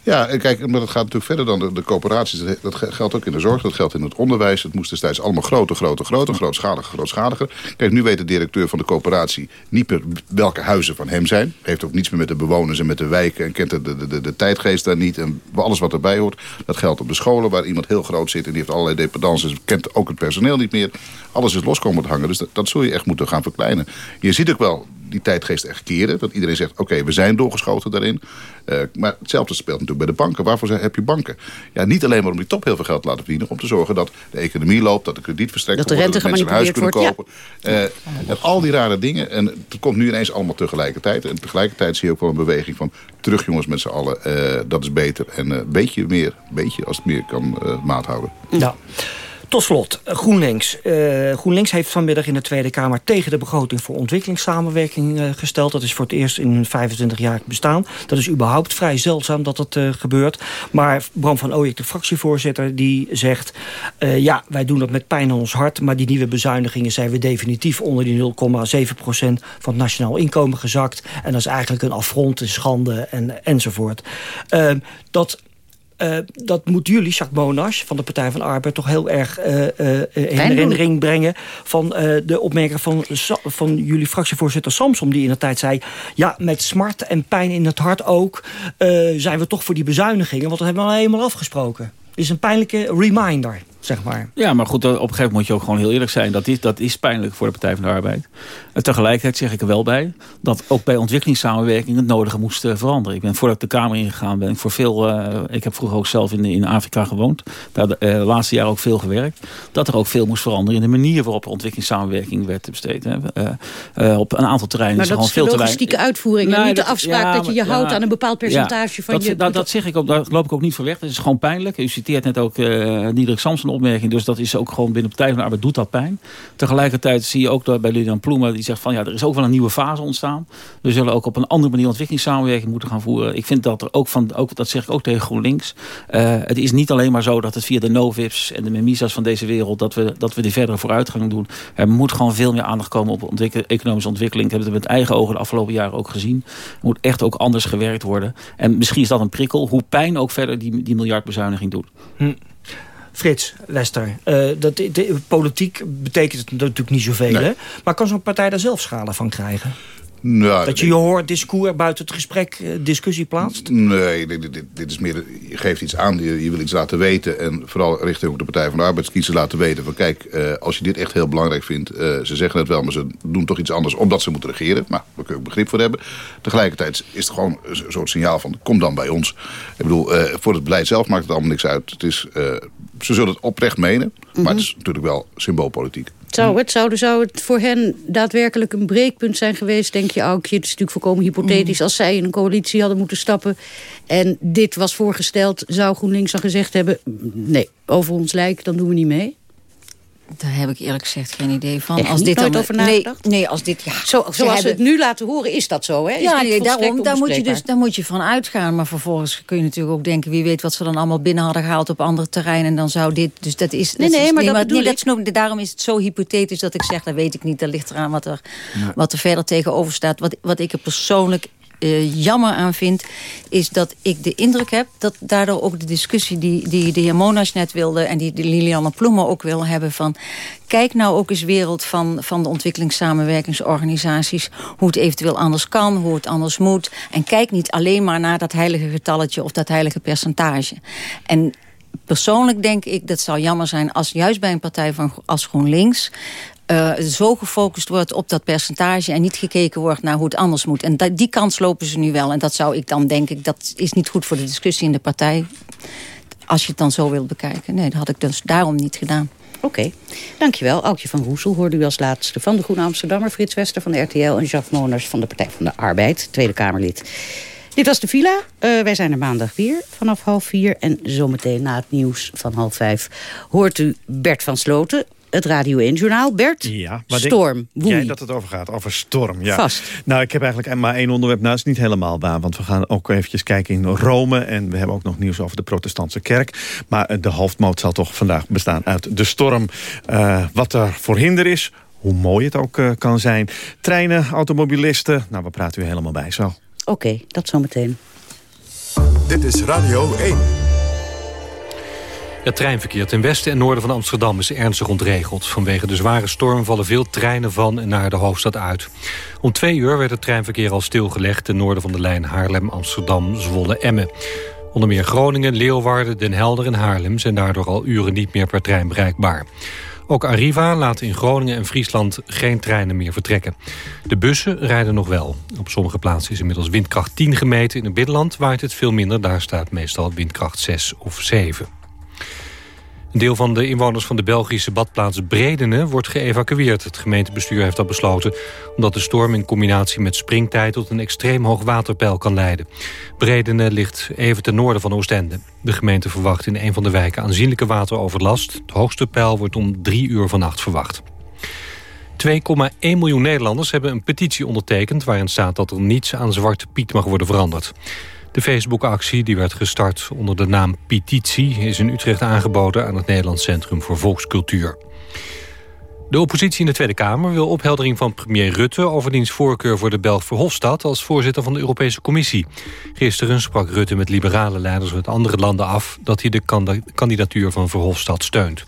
Ja, kijk, maar dat gaat natuurlijk verder dan de, de coöperaties. Dat, geldt ook in de zorg, dat geldt in het onderwijs. Het moest destijds allemaal groter, groter, groter, grootschaliger, grootschaliger. Kijk, nu weet de directeur van de coöperatie niet meer welke huizen van hem zijn. Heeft ook niets meer met de bewoners en met de wijken en kent de, de, de, de tijdgeest daar niet. En alles wat erbij hoort. Dat geldt op de scholen waar iemand heel groot zit en die heeft allerlei dependances. Kent ook het personeel niet meer. Alles is los komen te hangen. Dus dat, dat zul je echt moeten gaan verkleinen. Je ziet ook wel die tijdgeest echt keren. Dat iedereen zegt, oké, we zijn doorgeschoten daarin. Uh, maar hetzelfde speelt natuurlijk bij de banken. Waarvoor heb je banken? Ja, niet alleen maar om die top heel veel geld te laten verdienen. Om te zorgen dat de economie loopt, dat de krediet verstrekt wordt. Dat mensen een huis kunnen kopen. Ja. Uh, en al die rare dingen. En het komt nu ineens allemaal tegelijkertijd. En tegelijkertijd zie je ook wel een beweging van... terug jongens met z'n allen, uh, dat is beter. En een beetje meer, beetje als het meer kan maat houden. Ja. Tot slot, GroenLinks. Uh, GroenLinks heeft vanmiddag in de Tweede Kamer... tegen de begroting voor ontwikkelingssamenwerking uh, gesteld. Dat is voor het eerst in 25 jaar bestaan. Dat is überhaupt vrij zeldzaam dat uh, gebeurt. Maar Bram van Ooyek, de fractievoorzitter, die zegt... ja, wij doen dat met pijn aan ons hart... maar die nieuwe bezuinigingen zijn we definitief... onder die 0,7% van het nationaal inkomen gezakt. En dat is eigenlijk een affront, een schande en, enzovoort. dat uh, dat moet jullie, Jacques Monash van de Partij van de Arbeid... toch heel erg uh, uh, in herinnering brengen... van de opmerking van, van jullie fractievoorzitter Samsom... die in de tijd zei... ja, met smart en pijn in het hart ook... zijn we toch voor die bezuinigingen... want dat hebben we al helemaal afgesproken. Het is een pijnlijke reminder zeg maar. Ja, maar goed, op een gegeven moment moet je ook gewoon heel eerlijk zijn. Dat is, dat is pijnlijk voor de Partij van de Arbeid. En tegelijkertijd zeg ik er wel bij... dat ook bij ontwikkelingssamenwerking het nodige moest uh, veranderen. Ik ben voordat ik de Kamer ingegaan ben... Ik, voor veel, uh, ik heb vroeger ook zelf in, in Afrika gewoond. Daar de uh, laatste jaren ook veel gewerkt. Dat er ook veel moest veranderen in de manier waarop ontwikkelingssamenwerking werd besteed. Hè. op een aantal terreinen maar is gewoon veel te weinig. logistieke uitvoering. Nee, niet de afspraak ja, dat je je houdt aan een bepaald percentage van dat, je... Dat, dat zeg ik ook, daar loop ik ook niet voor weg. Dat is gewoon pijnlijk. U citeert net ook uh, Diederik Samson opmerking. Dus dat is ook gewoon binnen Partij van de Arbeid doet dat pijn. Tegelijkertijd zie je ook bij Lilian Ploemen die zegt van ja, er is ook wel een nieuwe fase ontstaan. We zullen ook op een andere manier ontwikkelingssamenwerking moeten gaan voeren. Ik vind dat er ook van, ook, dat zeg ik ook tegen GroenLinks. Uh, het is niet alleen maar zo dat het via de NoVips en de Memisa's van deze wereld dat we, dat we die verdere vooruitgang doen. Er moet gewoon veel meer aandacht komen op economische ontwikkeling. Ik heb het met eigen ogen de afgelopen jaren ook gezien. Er moet echt ook anders gewerkt worden. En misschien is dat een prikkel, hoe pijn ook verder die, die miljardbezuiniging doet. Hm. Frits, Lester, uh, dat, de, politiek betekent het natuurlijk niet zoveel. Nee. Hè? Maar kan zo'n partij daar zelf schade van krijgen? Nou, dat je je hoort discours buiten het gesprek uh, discussie plaatst? Nee, dit, dit, dit, is meer, je geeft iets aan, je, je, wil iets laten weten... en vooral richting de Partij van de Arbeidskiezers laten weten... van kijk, uh, als je dit echt heel belangrijk vindt... Uh, ze zeggen het wel, maar ze doen toch iets anders omdat ze moeten regeren. Maar daar kun je ook begrip voor hebben. Tegelijkertijd is het gewoon een soort signaal van... kom dan bij ons. Ik bedoel, voor het beleid zelf maakt het allemaal niks uit. Het is, ze zullen het oprecht menen, mm -hmm. maar het is natuurlijk wel symboolpolitiek. Zou het, zou, zou het voor hen daadwerkelijk een breekpunt zijn geweest, denk je ook? Het is natuurlijk volkomen hypothetisch. Als zij in een coalitie hadden moeten stappen en dit was voorgesteld... zou GroenLinks dan gezegd hebben, nee, over ons lijk, dan doen we niet mee? Daar heb ik eerlijk gezegd geen idee van. als dit dan, over nagedacht? Nee, nee, als dit... Ja, zo, zoals we het nu laten horen, is dat zo, hè? Is ja, nee, daarom, daar moet, je dus, daar moet je van uitgaan. Maar vervolgens kun je natuurlijk ook denken... wie weet wat ze dan allemaal binnen hadden gehaald op andere terreinen... en dan zou dit... Dus dat is... Nee, nee, maar, dat nee, dat snap, daarom is het zo hypothetisch dat ik zeg... dat weet ik niet, dat ligt eraan wat er, wat er verder tegenover staat. Wat, wat ik er persoonlijk uh, jammer aan vind... is dat ik de indruk heb dat daardoor ook de discussie... die, die de heer Monas net wilde en die de Lilianne Ploemen ook wil hebben... van kijk nou ook eens wereld van, van de ontwikkelingssamenwerkingsorganisaties... hoe het eventueel anders kan, hoe het anders moet. En kijk niet alleen maar naar dat heilige getalletje of dat heilige percentage. En persoonlijk denk ik dat zou jammer zijn als juist bij een partij van, als GroenLinks... Uh, zo gefocust wordt op dat percentage... en niet gekeken wordt naar hoe het anders moet. En die kans lopen ze nu wel. En dat zou ik dan denk ik, dat is niet goed voor de discussie in de partij... als je het dan zo wilt bekijken. Nee, dat had ik dus daarom niet gedaan. Oké, dankjewel. Aukje van Roesel hoorde u als laatste van de Groene Amsterdammer... Frits Wester van de RTL en Jacques Moners van de Partij van de Arbeid, Tweede Kamerlid. Dit was de Villa. Uh, wij zijn er maandag weer vanaf half vier. En zometeen na het nieuws van half vijf hoort u Bert van Sloten het Radio 1-journaal. Bert, ja, storm. Denk jij dat het over gaat? Over storm, ja. Vast. Nou, ik heb eigenlijk maar één onderwerp. Nou, is niet helemaal waar. Want we gaan ook eventjes kijken in Rome. En we hebben ook nog nieuws over de protestantse kerk. Maar eh, de hoofdmoot zal toch vandaag bestaan uit de storm. Uh, wat er voor hinder is, hoe mooi het ook uh, kan zijn. Treinen, automobilisten. Nou, we praten u helemaal bij zo. Oké, okay, dat zometeen. Dit is Radio 1. Het treinverkeer ten westen en noorden van Amsterdam is ernstig ontregeld. Vanwege de zware storm vallen veel treinen van en naar de hoofdstad uit. Om twee uur werd het treinverkeer al stilgelegd... ten noorden van de lijn Haarlem-Amsterdam-Zwolle-Emmen. Onder meer Groningen, Leeuwarden, Den Helder en Haarlem... zijn daardoor al uren niet meer per trein bereikbaar. Ook Arriva laat in Groningen en Friesland geen treinen meer vertrekken. De bussen rijden nog wel. Op sommige plaatsen is inmiddels windkracht 10 gemeten. In het binnenland waait het veel minder. Daar staat meestal windkracht 6 of 7. Een deel van de inwoners van de Belgische badplaats Bredene wordt geëvacueerd. Het gemeentebestuur heeft dat besloten omdat de storm in combinatie met springtijd tot een extreem hoog waterpeil kan leiden. Bredene ligt even ten noorden van Oostende. De gemeente verwacht in een van de wijken aanzienlijke wateroverlast. Het hoogste peil wordt om drie uur vannacht verwacht. 2,1 miljoen Nederlanders hebben een petitie ondertekend... waarin staat dat er niets aan Zwarte Piet mag worden veranderd. De Facebook-actie, die werd gestart onder de naam Petitie... is in Utrecht aangeboden aan het Nederlands Centrum voor Volkscultuur. De oppositie in de Tweede Kamer wil opheldering van premier Rutte... over diens voorkeur voor de Belg Verhofstadt als voorzitter van de Europese Commissie. Gisteren sprak Rutte met liberale leiders uit andere landen af... dat hij de kandidatuur van Verhofstadt steunt.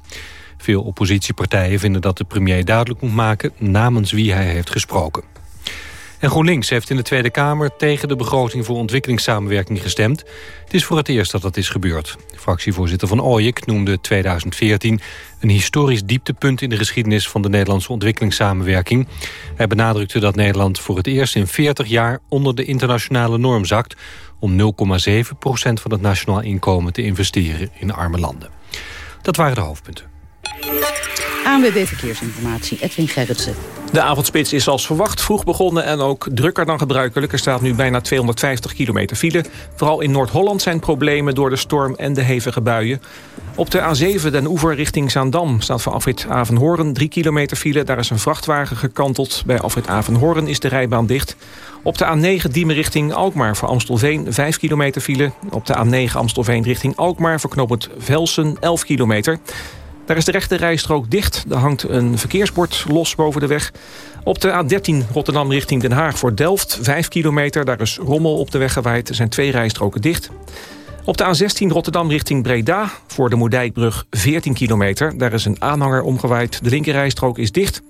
Veel oppositiepartijen vinden dat de premier duidelijk moet maken... namens wie hij heeft gesproken. En GroenLinks heeft in de Tweede Kamer tegen de begroting voor ontwikkelingssamenwerking gestemd. Het is voor het eerst dat dat is gebeurd. Fractievoorzitter Van Ooyek noemde 2014 een historisch dieptepunt in de geschiedenis van de Nederlandse ontwikkelingssamenwerking. Hij benadrukte dat Nederland voor het eerst in 40 jaar onder de internationale norm zakt om 0,7% van het nationaal inkomen te investeren in arme landen. Dat waren de hoofdpunten. ANWB Verkeersinformatie, Edwin Gerritsen. De avondspits is als verwacht vroeg begonnen en ook drukker dan gebruikelijk. Er staat nu bijna 250 kilometer file. Vooral in Noord-Holland zijn problemen door de storm en de hevige buien. Op de A7 Den Oever richting Zaandam staat voor afrit Avenhoorn 3 kilometer file. Daar is een vrachtwagen gekanteld. Bij afrit Avenhoorn is de rijbaan dicht. Op de A9 Diemen richting Alkmaar voor Amstelveen 5 kilometer file. Op de A9 Amstelveen richting Alkmaar voor knooppunt Velsen 11 kilometer. Daar is de rechte rijstrook dicht. Er hangt een verkeersbord los boven de weg. Op de A13 Rotterdam richting Den Haag voor Delft, 5 kilometer. Daar is rommel op de weg gewaaid. Er zijn twee rijstroken dicht. Op de A16 Rotterdam richting Breda voor de Moerdijkbrug 14 kilometer. Daar is een aanhanger omgewaaid. De linkerrijstrook is dicht.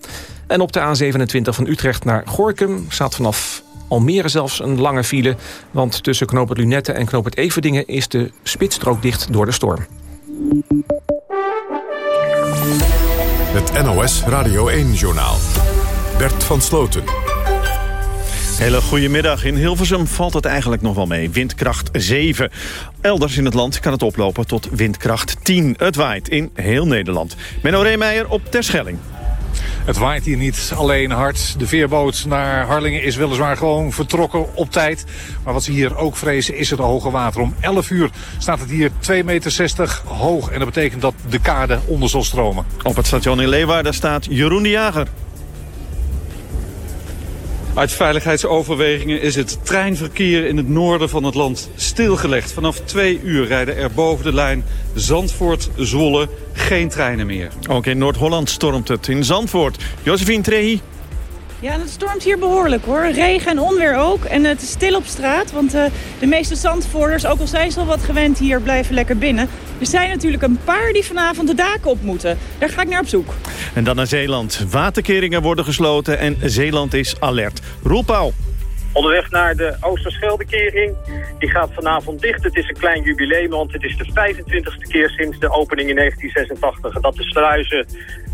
En op de A27 van Utrecht naar Gorkum staat vanaf Almere zelfs een lange file. Want tussen knooppunt Lunette en knooppunt Everdingen is de spitsstrook dicht door de storm. Het NOS Radio 1-journaal. Bert van Sloten. Hele goedemiddag. In Hilversum valt het eigenlijk nog wel mee. Windkracht 7. Elders in het land kan het oplopen tot windkracht 10. Het waait in heel Nederland. Menno Reemeijer op Terschelling. Het waait hier niet alleen hard. De veerboot naar Harlingen is weliswaar gewoon vertrokken op tijd. Maar wat ze hier ook vrezen is het hoge water. Om 11 uur staat het hier 2,60 meter hoog. En dat betekent dat de kade onder zal stromen. Op het station in Leeuwarden staat Jeroen de Jager. Uit veiligheidsoverwegingen is het treinverkeer in het noorden van het land stilgelegd. Vanaf twee uur rijden er boven de lijn Zandvoort-Zwolle geen treinen meer. Ook in Noord-Holland stormt het. In Zandvoort, Josephine Trehi. Ja, het stormt hier behoorlijk hoor. Regen en onweer ook. En het is stil op straat, want uh, de meeste zandvoerders, ook al zijn ze al wat gewend hier, blijven lekker binnen. Er zijn natuurlijk een paar die vanavond de daken op moeten. Daar ga ik naar op zoek. En dan naar Zeeland. Waterkeringen worden gesloten en Zeeland is alert. Roel Pauw. Onderweg naar de Oosterscheldekering. Die gaat vanavond dicht. Het is een klein jubileum, want het is de 25e keer sinds de opening in 1986... dat de sluizen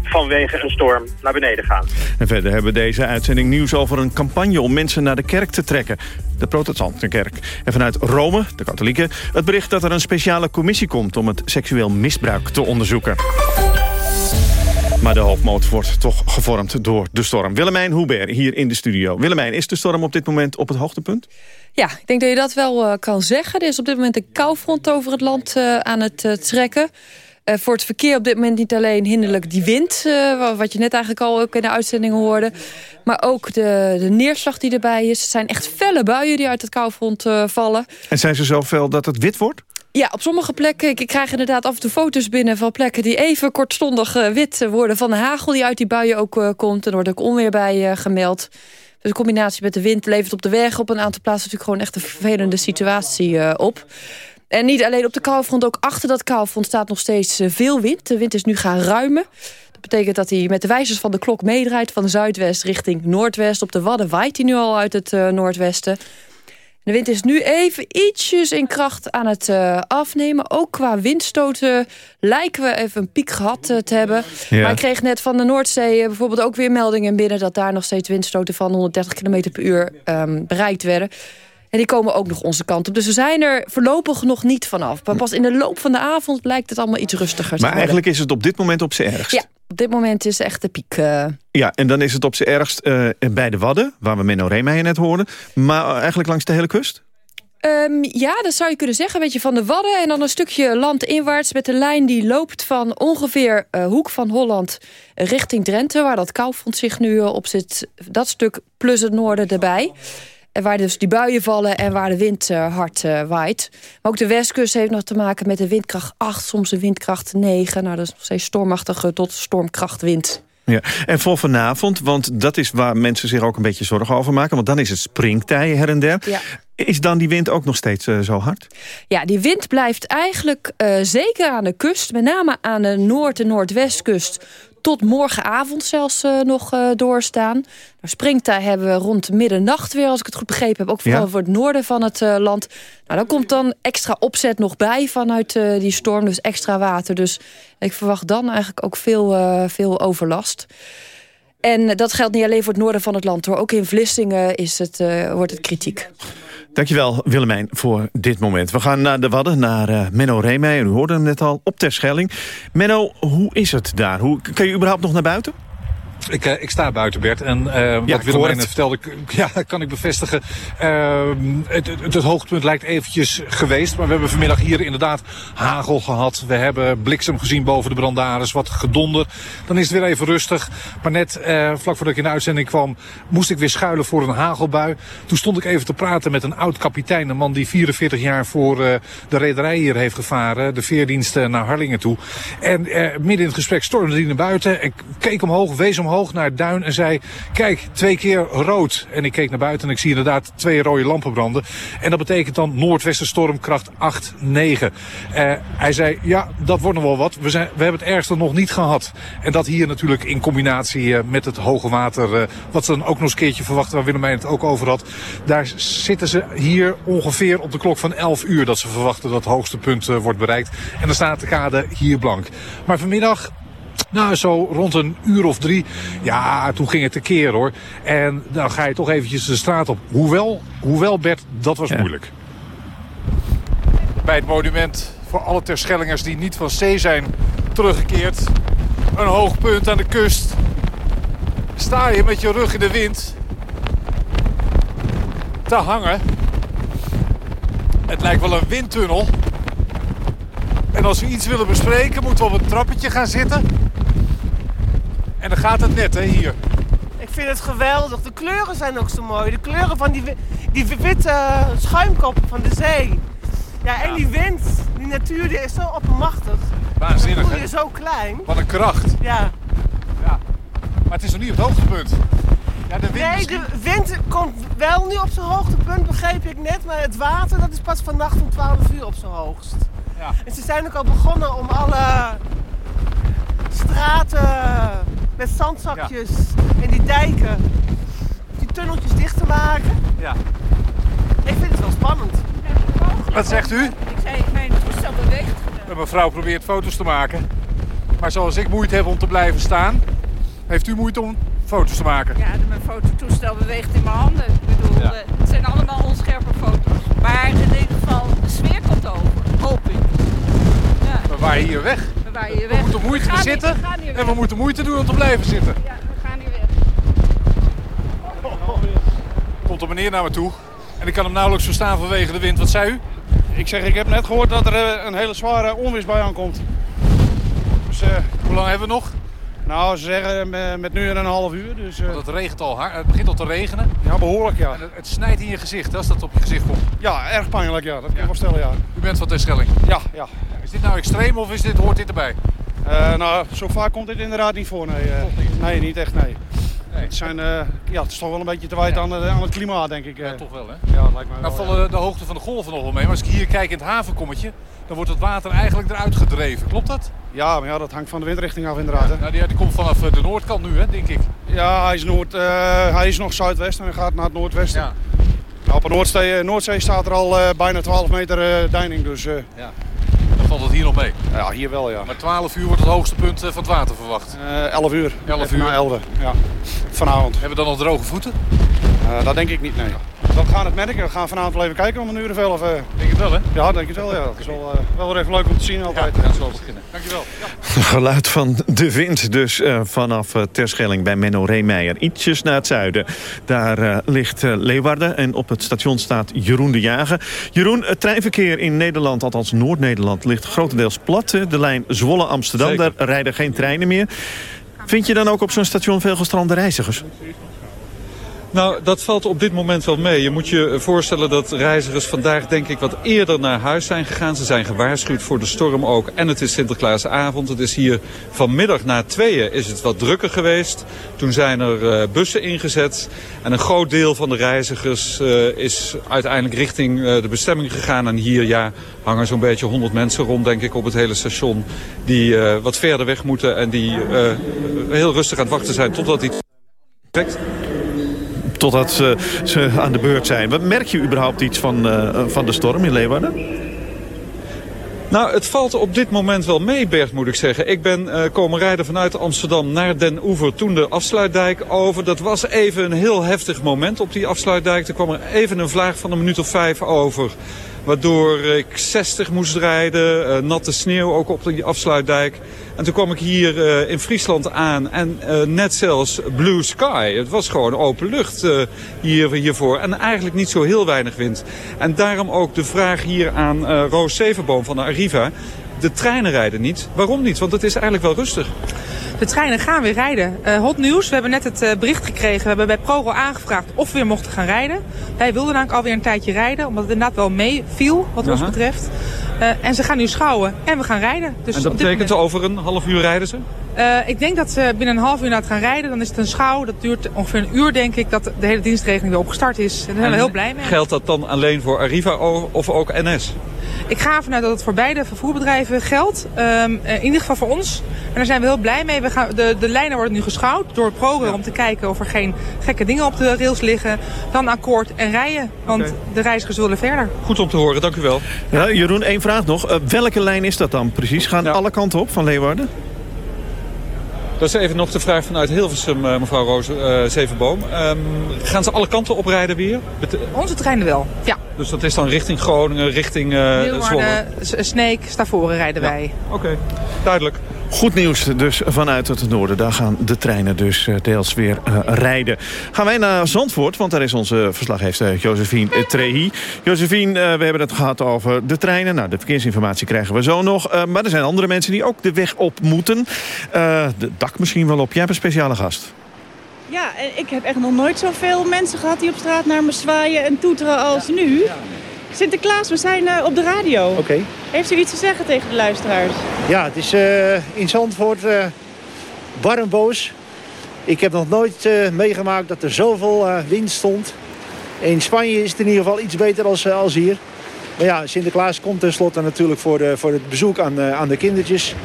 vanwege een storm naar beneden gaan. En verder hebben we deze uitzending nieuws over een campagne... om mensen naar de kerk te trekken. De protestantse kerk. En vanuit Rome, de katholieken, het bericht dat er een speciale commissie komt... om het seksueel misbruik te onderzoeken. Maar de hoofdmoot wordt toch gevormd door de storm. Willemijn Hubert hier in de studio. Willemijn, is de storm op dit moment op het hoogtepunt? Ja, ik denk dat je dat wel uh, kan zeggen. Er is op dit moment een koufront over het land uh, aan het uh, trekken. Voor het verkeer op dit moment niet alleen hinderlijk die wind... wat je net eigenlijk al ook in de uitzending hoorde... maar ook de, de neerslag die erbij is. Het zijn echt felle buien die uit het koufront vallen. En zijn ze zo fel dat het wit wordt? Ja, op sommige plekken. Ik, krijg inderdaad af en toe foto's binnen van plekken die even kortstondig uh, wit worden van de hagel die uit die buien ook uh, komt. En er wordt ook onweer bij uh, gemeld. Dus de combinatie met de wind levert op de weg op een aantal plaatsen natuurlijk gewoon echt een vervelende situatie op. En niet alleen op de kouwfront, ook achter dat kouwfront staat nog steeds veel wind. De wind is nu gaan ruimen. Dat betekent dat hij met de wijzers van de klok meedraait van zuidwest richting noordwest. Op de Wadden waait hij nu al uit het noordwesten. De wind is nu even ietsjes in kracht aan het uh, afnemen. Ook qua windstoten lijken we even een piek gehad uh, te hebben. Ja. Maar ik kreeg net van de Noordzee uh, bijvoorbeeld ook weer meldingen binnen... dat daar nog steeds windstoten van 130 km per uur um, bereikt werden. En die komen ook nog onze kant op. Dus we zijn er voorlopig nog niet vanaf. Maar pas in de loop van de avond lijkt het allemaal iets rustiger te Maar eigenlijk is het op dit moment op zijn ergst. Ja, op dit moment is echt de piek. Uh... Ja, en dan is het op zijn ergst uh, bij de Wadden, waar we Menno Reemeijer net hoorden. Maar eigenlijk langs de hele kust? Um, ja, dat zou je kunnen zeggen. Weet je, van de Wadden en dan een stukje landinwaarts... met een lijn die loopt van ongeveer uh, hoek van Holland richting Drenthe... waar dat koufront zich nu op zit. Dat stuk plus het noorden erbij. Waar dus die buien vallen en waar de wind uh, hard uh, waait. Maar ook de westkust heeft nog te maken met de windkracht 8, soms een windkracht 9. Nou, dat is nog steeds stormachtige tot stormkrachtwind. Ja, en voor vanavond, want dat is waar mensen zich ook een beetje zorgen over maken... want dan is het springtij her en der. Ja. Is dan die wind ook nog steeds uh, zo hard? Ja, die wind blijft eigenlijk uh, zeker aan de kust... met name aan de noord- en noordwestkust tot morgenavond zelfs uh, nog uh, doorstaan. Nou, springtij hebben we rond middernacht weer, als ik het goed begrepen heb. Ook vooral ja. voor het noorden van het uh, land. Nou, dan komt dan extra opzet nog bij vanuit die storm. Dus extra water. Dus ik verwacht dan eigenlijk ook veel, veel overlast. En dat geldt niet alleen voor het noorden van het land. Hoor. Ook in Vlissingen is het, wordt het kritiek. Dankjewel Willemijn voor dit moment. We gaan naar de Wadden, naar uh, Menno Reemeijer. U hoorde hem net al, op Terschelling. Menno, hoe is het daar? Hoe, kan je überhaupt nog naar buiten? Ik, uh, ik sta buiten, Bert. En uh, wat (laughs) ja, Willemijn net vertelde, ja, kan ik bevestigen. Uh, het, het, het, hoogtepunt lijkt eventjes geweest. Maar we hebben vanmiddag hier inderdaad hagel gehad. We hebben bliksem gezien boven de brandaris. Wat gedonder. Dan is het weer even rustig. Maar net vlak voordat ik in de uitzending kwam... moest ik weer schuilen voor een hagelbui. Toen stond ik even te praten met een oud kapitein. Een man die 44 jaar voor de rederij hier heeft gevaren. De veerdienst naar Harlingen toe. En midden in het gesprek stormde hij naar buiten. Ik keek omhoog, wees omhoog naar het duin en zei... kijk, twee keer rood. En ik keek naar buiten en ik zie inderdaad twee rode lampen branden. En dat betekent dan noordwestenstormkracht 8, 9. Uh, hij zei, ja, dat wordt nog wel wat. We, zijn, we hebben het ergste nog niet gehad. En dat hier natuurlijk in combinatie uh, met het hoge water... Uh, wat ze dan ook nog eens een keertje verwachten, waar Willemijn het ook over had. Daar zitten ze hier ongeveer op de klok van 11 uur... dat ze verwachten dat het hoogste punt wordt bereikt. En dan staat de kade hier blank. Maar vanmiddag nou, zo rond een uur of drie. Ja, toen ging het tekeer hoor. En dan ga je toch eventjes de straat op. Hoewel, hoewel Bert, dat was ja. moeilijk. Bij het monument voor alle terschellingers die niet van zee zijn teruggekeerd. Een hoog punt aan de kust. Sta je met je rug in de wind. Te hangen. Het lijkt wel een windtunnel. En als we iets willen bespreken, moeten we op een trappetje gaan zitten. En dan gaat het net, hè, hier. Ik vind het geweldig. De kleuren zijn ook zo mooi. De kleuren van die, die witte schuimkop van de zee. Ja, en ja. die wind, die natuur, die is zo oppermachtig. Waanzinnig, je zo klein. Wat een kracht. Ja. ja. Maar het is nog niet op het hoogtepunt. Ja, de wind nee, de wind komt wel nu op zijn hoogtepunt, begreep ik net. Maar het water dat is pas vannacht om 12 uur op zijn hoogst. Ja. En ze zijn ook al begonnen om alle straten met zandzakjes en die dijken, die tunneltjes dicht te maken. Ja. Ik vind het wel spannend. Wat zegt u? Ik zei, mijn toestel beweegt. Mijn vrouw probeert foto's te maken. Maar zoals ik moeite heb om te blijven staan, heeft u moeite om foto's te maken? Ja, mijn fototoestel beweegt in mijn handen. Ik bedoel, eh, het zijn allemaal onscherpe foto's. Maar in ieder geval, de sfeer komt over, hoop ik. Ja. We waaien hier weg. We weg. Moeten moeite we zitten en we moeten moeite doen om te blijven zitten. Ja, we gaan hier weg. Komt een meneer naar me toe en ik kan hem nauwelijks verstaan vanwege de wind. Wat zei u? Ik zeg, ik heb net gehoord dat er eh, een hele zware onweersbui aankomt. Dus, uh, Hoe lang hebben we nog? Nou, ze zeggen met nu en een half uur. Dus, uh... het regent al hard. Het begint al te regenen. Ja, behoorlijk ja. Het, het, snijdt in je gezicht als dat op je gezicht komt. Ja, erg pijnlijk ja. Dat kan je wel stellen ja. U bent van Terschelling? Ja, ja. Is dit nou extreem of is dit, hoort dit erbij? Uh, nou, zo vaak komt dit inderdaad niet voor, nee. Uh, nee, niet echt, nee. nee. Het, zijn, uh, ja, het is toch wel een beetje te wijd ja. aan, aan, het klimaat, denk ik. Ja, toch wel, hè? Ja, lijkt mij nou, wel, vallen de hoogte van de golven nog wel mee. Maar als ik hier kijk in het havenkommetje, dan wordt het water eigenlijk eruit gedreven. Klopt dat? Ja, maar ja, dat hangt van de windrichting af inderdaad. Ja, nou, die, die, komt vanaf de noordkant nu, hè, denk ik. Ja, hij is, noord, uh, hij is nog zuidwest en gaat naar het noordwesten. Ja. Nou, op de Noordzee, Noordzee staat er al uh, bijna 12 meter uh, deining, dus... ja. Valt het hier nog mee? Ja, hier wel, ja. Maar 12 uur wordt het hoogste punt van het water verwacht? 11 uur. 11 uur? Na 11, ja. Vanavond. Hebben we dan nog droge voeten? dat denk ik niet, nee. We gaan het merken. We gaan vanavond wel even kijken om een uur of elf. Denk je wel, hè? Ja, denk ik wel, ja. Het is wel, uh, wel weer even leuk om te zien altijd. Ja, dat zal beginnen. Dankjewel. Ja. Geluid van de wind dus uh, vanaf uh, Terschelling bij Menno Reemeijer. Ietsjes naar het zuiden. Daar ligt Leeuwarden en op het station staat Jeroen de Jager. Jeroen, het treinverkeer in Nederland, althans Noord-Nederland... ligt grotendeels plat. De lijn Zwolle-Amsterdam, daar rijden geen treinen meer. Vind je dan ook op zo'n station veel gestrande reizigers? Nou, dat valt op dit moment wel mee. Je moet je voorstellen dat reizigers vandaag denk ik wat eerder naar huis zijn gegaan. Ze zijn gewaarschuwd voor de storm ook. En het is Sinterklaasavond. Het is hier vanmiddag na tweeën is het wat drukker geweest. Toen zijn er uh, bussen ingezet. En een groot deel van de reizigers uh, is uiteindelijk richting uh, de bestemming gegaan. En hier ja, hangen zo'n beetje 100 mensen rond denk ik op het hele station. Die wat verder weg moeten en die heel rustig aan het wachten zijn totdat die totdat ze, ze aan de beurt zijn. Wat merk je überhaupt iets van, uh, van de storm in Leeuwarden? Nou, het valt op dit moment wel mee, Bert, moet ik zeggen. Ik ben uh, komen rijden vanuit Amsterdam naar Den Oever toen de afsluitdijk over. Dat was even een heel heftig moment op die afsluitdijk. Er kwam er even een vlaag van een minuut of vijf over. Waardoor ik 60 moest rijden, uh, natte sneeuw ook op die afsluitdijk. En toen kwam ik hier uh, in Friesland aan en uh, net zelfs blue sky. Het was gewoon open lucht hier, hiervoor en eigenlijk niet zo heel weinig wind. En daarom ook de vraag hier aan Roos Zevenboom van de Arriva. De treinen rijden niet. Waarom niet? Want het is eigenlijk wel rustig. De treinen gaan weer rijden. Uh, hot nieuws, we hebben net het uh, bericht gekregen. We hebben bij ProRail aangevraagd of we weer mochten gaan rijden. Wij wilden namelijk alweer een tijdje rijden, omdat het inderdaad wel meeviel wat ons betreft. Uh, en ze gaan nu schouwen en we gaan rijden. Dus en dat betekent moment... over een half uur rijden ze? Uh, ik denk dat ze binnen een half uur gaan rijden. Dan is het een schouw. Dat duurt ongeveer een uur, denk ik, dat de hele dienstregeling weer opgestart is. En daar zijn we heel blij mee. Geldt dat dan alleen voor Arriva of ook NS? Ik ga ervan uit dat het voor beide vervoerbedrijven geldt. Um, in ieder geval voor ons. En daar zijn we heel blij mee. We gaan, de, de lijnen worden nu geschouwd door het ProRail ja. om te kijken of er geen gekke dingen op de rails liggen. Dan akkoord en rijden. Want okay. de reizigers willen verder. Goed om te horen, dank u wel. Ja, Jeroen, één vraag nog. Uh, welke lijn is dat dan precies? Gaan ja. alle kanten op van Leeuwarden? Dat is even nog de vraag vanuit Hilversum, uh, mevrouw Roos uh, Zevenboom. Um, gaan ze alle kanten oprijden weer? Bet Onze treinen wel, ja. Dus dat is dan richting Groningen, richting uh, Zwolle? Sneek, Stavoren rijden ja. wij. Oké, okay. duidelijk. Goed nieuws dus vanuit het noorden. Daar gaan de treinen dus deels weer uh, rijden. Gaan wij naar Zandvoort, want daar is onze verslaggever Josephine Trehi. Josephine, uh, we hebben het gehad over de treinen. Nou, de verkeersinformatie krijgen we zo nog. Uh, maar er zijn andere mensen die ook de weg op moeten. de dak misschien wel op. Jij hebt een speciale gast. Ja, en ik heb echt nog nooit zoveel mensen gehad die op straat naar me zwaaien en toeteren als ja. nu. Ja. Sinterklaas, we zijn uh, op de radio. Oké. Okay. Heeft u iets te zeggen tegen de luisteraars? Ja, het is uh, in Zandvoort uh, bar en boos. Ik heb nog nooit meegemaakt dat er zoveel wind stond. In Spanje is het in ieder geval iets beter als, als hier. Maar ja, Sinterklaas komt tenslotte natuurlijk voor, de, voor het bezoek aan, aan de kindertjes.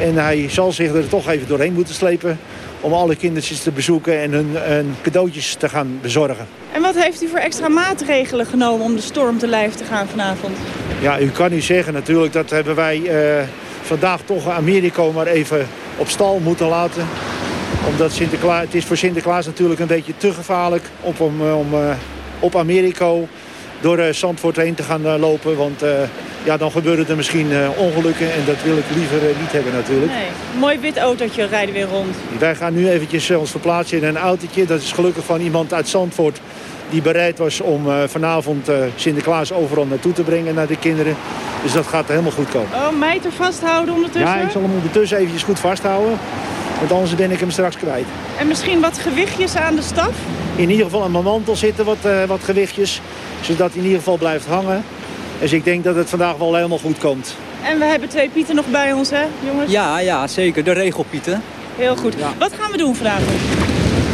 En hij zal zich er toch even doorheen moeten slepen om alle kindertjes te bezoeken en hun, hun, cadeautjes te gaan bezorgen. En wat heeft u voor extra maatregelen genomen om de storm te lijf te gaan vanavond? Ja, u kan u zeggen natuurlijk, dat hebben wij uh, vandaag toch Amerika maar even op stal moeten laten. Omdat Sinterklaas, het is voor Sinterklaas natuurlijk een beetje te gevaarlijk op, om, om uh, op Amerika door uh, Zandvoort heen te gaan lopen. Want ja, dan gebeuren er misschien ongelukken en dat wil ik liever niet hebben natuurlijk. Nee. mooi wit autootje rijden weer rond. Wij gaan nu eventjes ons verplaatsen in een autootje. Dat is gelukkig van iemand uit Zandvoort die bereid was om vanavond Sinterklaas overal naartoe te brengen naar de kinderen. Dus dat gaat helemaal goed komen. Oh, mijter vasthouden ondertussen? Ja, ik zal hem ondertussen eventjes goed vasthouden. Want anders ben ik hem straks kwijt. En misschien wat gewichtjes aan de staf? In ieder geval aan mijn mantel zitten wat, wat gewichtjes. Zodat hij in ieder geval blijft hangen. Dus ik denk dat het vandaag wel helemaal goed komt. En we hebben twee Pieten nog bij ons, hè, jongens? Ja, ja zeker. De regelpieten. Heel goed. Wat gaan we doen vanavond?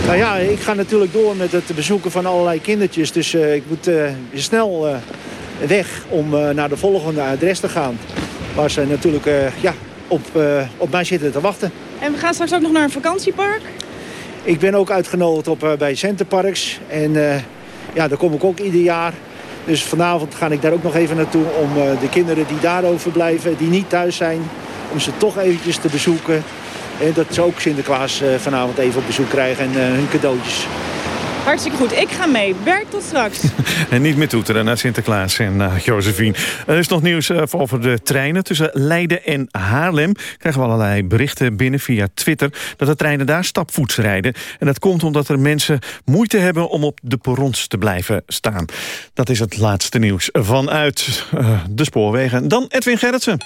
Nou ja, ik ga natuurlijk door met het bezoeken van allerlei kindertjes. Dus uh, ik moet uh, snel uh, weg om naar de volgende adres te gaan. Waar ze natuurlijk ja, op, op mij zitten te wachten. En we gaan straks ook nog naar een vakantiepark? Ik ben ook uitgenodigd op, bij Centerparks. En ja, daar kom ik ook ieder jaar. Dus vanavond ga ik daar ook nog even naartoe om uh, de kinderen die daarover blijven, die niet thuis zijn, om ze toch eventjes te bezoeken. En dat ze ook Sinterklaas uh, vanavond even op bezoek krijgen en uh, hun cadeautjes. Hartstikke goed. Ik ga mee. Bert, tot straks. (laughs) en niet meer toeteren naar Sinterklaas en uh, Josephine. Er is nog nieuws uh, over de treinen tussen Leiden en Haarlem. Krijgen we allerlei berichten binnen via Twitter... dat de treinen daar stapvoets rijden. En dat komt omdat er mensen moeite hebben om op de perrons te blijven staan. Dat is het laatste nieuws vanuit uh, de spoorwegen. Dan Edwin Gerritsen.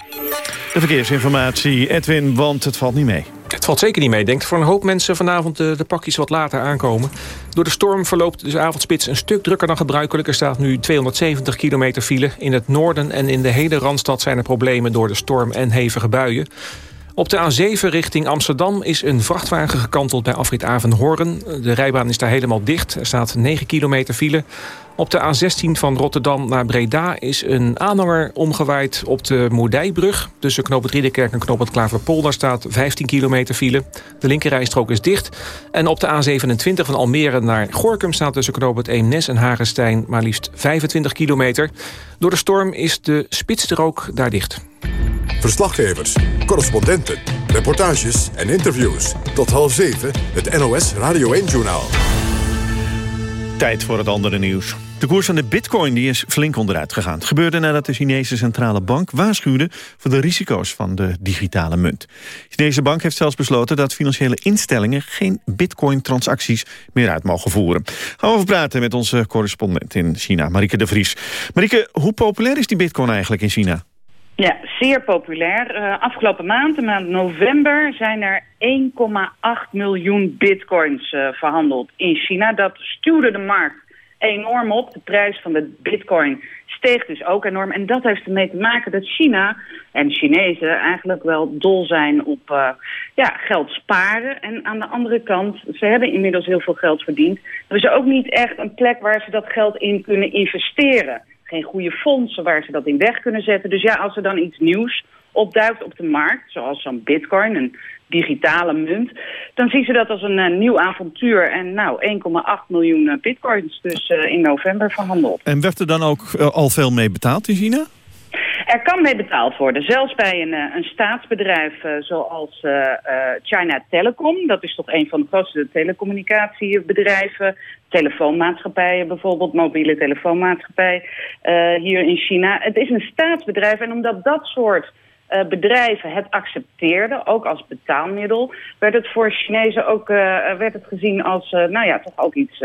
De verkeersinformatie. Edwin, want het valt niet mee. Het valt zeker niet mee. Ik denk voor een hoop mensen vanavond de, de, pakjes wat later aankomen. Door de storm verloopt de avondspits een stuk drukker dan gebruikelijk. Er staat nu 270 kilometer file. In het noorden en in de hele Randstad zijn er problemen door de storm en hevige buien. Op de A7 richting Amsterdam is een vrachtwagen gekanteld bij afrit Avenhoorn. De rijbaan is daar helemaal dicht. Er staat 9 kilometer file. Op de A16 van Rotterdam naar Breda is een aanhanger omgewaaid op de Moerdijbrug. Tussen Knoop het Ridderkerk en Knoop het Klaverpolder staat 15 kilometer file. De linkerrijstrook is dicht. En op de A27 van Almere naar Gorkum staat tussen Knoop het Eemnes en Hagenstein maar liefst 25 kilometer. Door de storm is de spitsstrook daar dicht. Verslaggevers, correspondenten, reportages en interviews. Tot half zeven het NOS Radio 1-journaal. Tijd voor het andere nieuws. De koers van de bitcoin die is flink onderuit gegaan. Het gebeurde nadat de Chinese centrale bank waarschuwde... voor de risico's van de digitale munt. De Chinese bank heeft zelfs besloten dat financiële instellingen... geen bitcoin-transacties meer uit mogen voeren. Gaan we over praten met onze correspondent in China, Marike de Vries. Marike, hoe populair is die bitcoin eigenlijk in China? Ja, zeer populair. Uh, afgelopen maand, de maand november, zijn er 1,8 miljoen bitcoins uh, verhandeld in China. Dat stuurde de markt enorm op. De prijs van de bitcoin steeg dus ook enorm. En dat heeft ermee te maken dat China en Chinezen eigenlijk wel dol zijn op uh, ja, geld sparen. En aan de andere kant, ze hebben inmiddels heel veel geld verdiend. Er is ook niet echt een plek waar ze dat geld in kunnen investeren geen goede fondsen waar ze dat in weg kunnen zetten. Dus ja, als er dan iets nieuws opduikt op de markt, zoals zo'n bitcoin, een digitale munt, dan zien ze dat als een uh, nieuw avontuur. En nou, 1,8 miljoen uh, bitcoins dus uh, in november verhandeld. En werd er dan ook al veel mee betaald in China? Er kan mee betaald worden, zelfs bij een, een staatsbedrijf zoals China Telecom. Dat is toch een van de grootste telecommunicatiebedrijven. Telefoonmaatschappijen bijvoorbeeld, mobiele telefoonmaatschappij hier in China. Het is een staatsbedrijf en omdat dat soort bedrijven het accepteerden, ook als betaalmiddel, werd het voor Chinezen ook werd het gezien als, nou ja, toch ook iets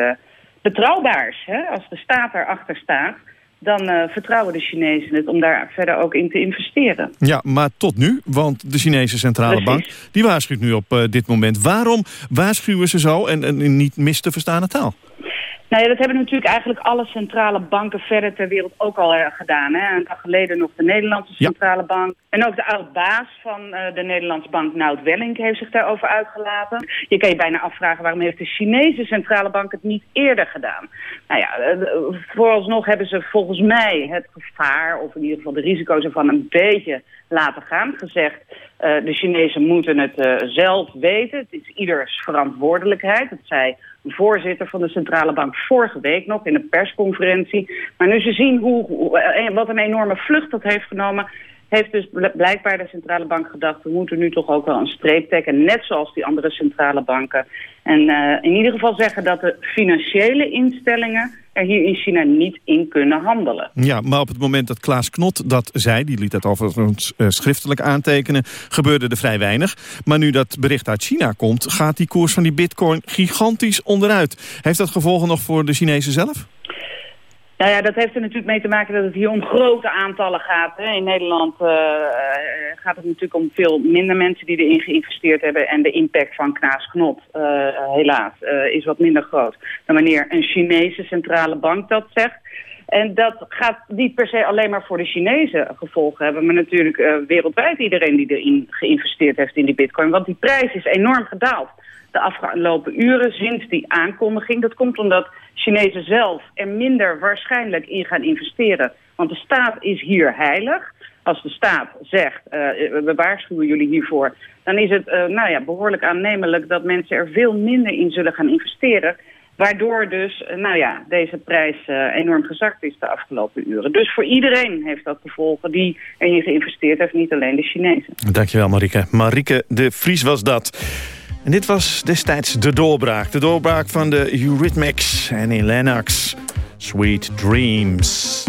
betrouwbaars. Hè? Als de staat erachter staat dan uh, vertrouwen de Chinezen het om daar verder ook in te investeren. Ja, maar tot nu, want de Chinese Centrale Precies. Bank... die waarschuwt nu op uh, dit moment. Waarom waarschuwen ze zo en, en niet mis te verstaande taal? Nou ja, dat hebben natuurlijk eigenlijk alle centrale banken verder ter wereld ook al uh, gedaan. Hè. Een dag geleden nog de Nederlandse centrale bank. En ook de oud-baas van uh, de Nederlandse bank, Nout Welling, heeft zich daarover uitgelaten. Je kan je bijna afvragen waarom heeft de Chinese centrale bank het niet eerder gedaan. Nou ja, uh, vooralsnog hebben ze volgens mij het gevaar, of in ieder geval de risico's ervan, een beetje laten gaan. Gezegd, de Chinezen moeten het zelf weten. Het is ieders verantwoordelijkheid. Dat zij voorzitter van de Centrale Bank vorige week nog in een persconferentie. Maar nu ze zien hoe, eh, wat een enorme vlucht dat heeft genomen... heeft dus blijkbaar de Centrale Bank gedacht... we moeten nu toch ook wel een streep trekken, net zoals die andere centrale banken. En in ieder geval zeggen dat de financiële instellingen er hier in China niet in kunnen handelen. Ja, maar op het moment dat Klaas Knot dat zei... die liet dat overigens uh, schriftelijk aantekenen... gebeurde er vrij weinig. Maar nu dat bericht uit China komt... gaat die koers van die bitcoin gigantisch onderuit. Heeft dat gevolgen nog voor de Chinezen zelf? Nou ja, dat heeft er natuurlijk mee te maken dat het hier om grote aantallen gaat. Hè. In Nederland uh, gaat het natuurlijk om veel minder mensen die erin geïnvesteerd hebben. En de impact van Knaas Knot, uh, helaas, is wat minder groot dan wanneer een Chinese centrale bank dat zegt. En dat gaat niet per se alleen maar voor de Chinezen gevolgen hebben... maar natuurlijk wereldwijd iedereen die erin geïnvesteerd heeft in die bitcoin. Want die prijs is enorm gedaald de afgelopen uren sinds die aankondiging. Dat komt omdat Chinezen zelf er minder waarschijnlijk in gaan investeren. Want de staat is hier heilig. Als de staat zegt, uh, we waarschuwen jullie hiervoor... dan is het uh, nou ja, behoorlijk aannemelijk dat mensen er veel minder in zullen gaan investeren... Waardoor dus, nou ja, deze prijs enorm gezakt is de afgelopen uren. Dus voor iedereen heeft dat gevolgen die erin geïnvesteerd heeft, niet alleen de Chinezen. Dankjewel Marike. Marike de Vries was dat. En dit was destijds de doorbraak. De doorbraak van de Eurythmics en in Lennox. Sweet Dreams.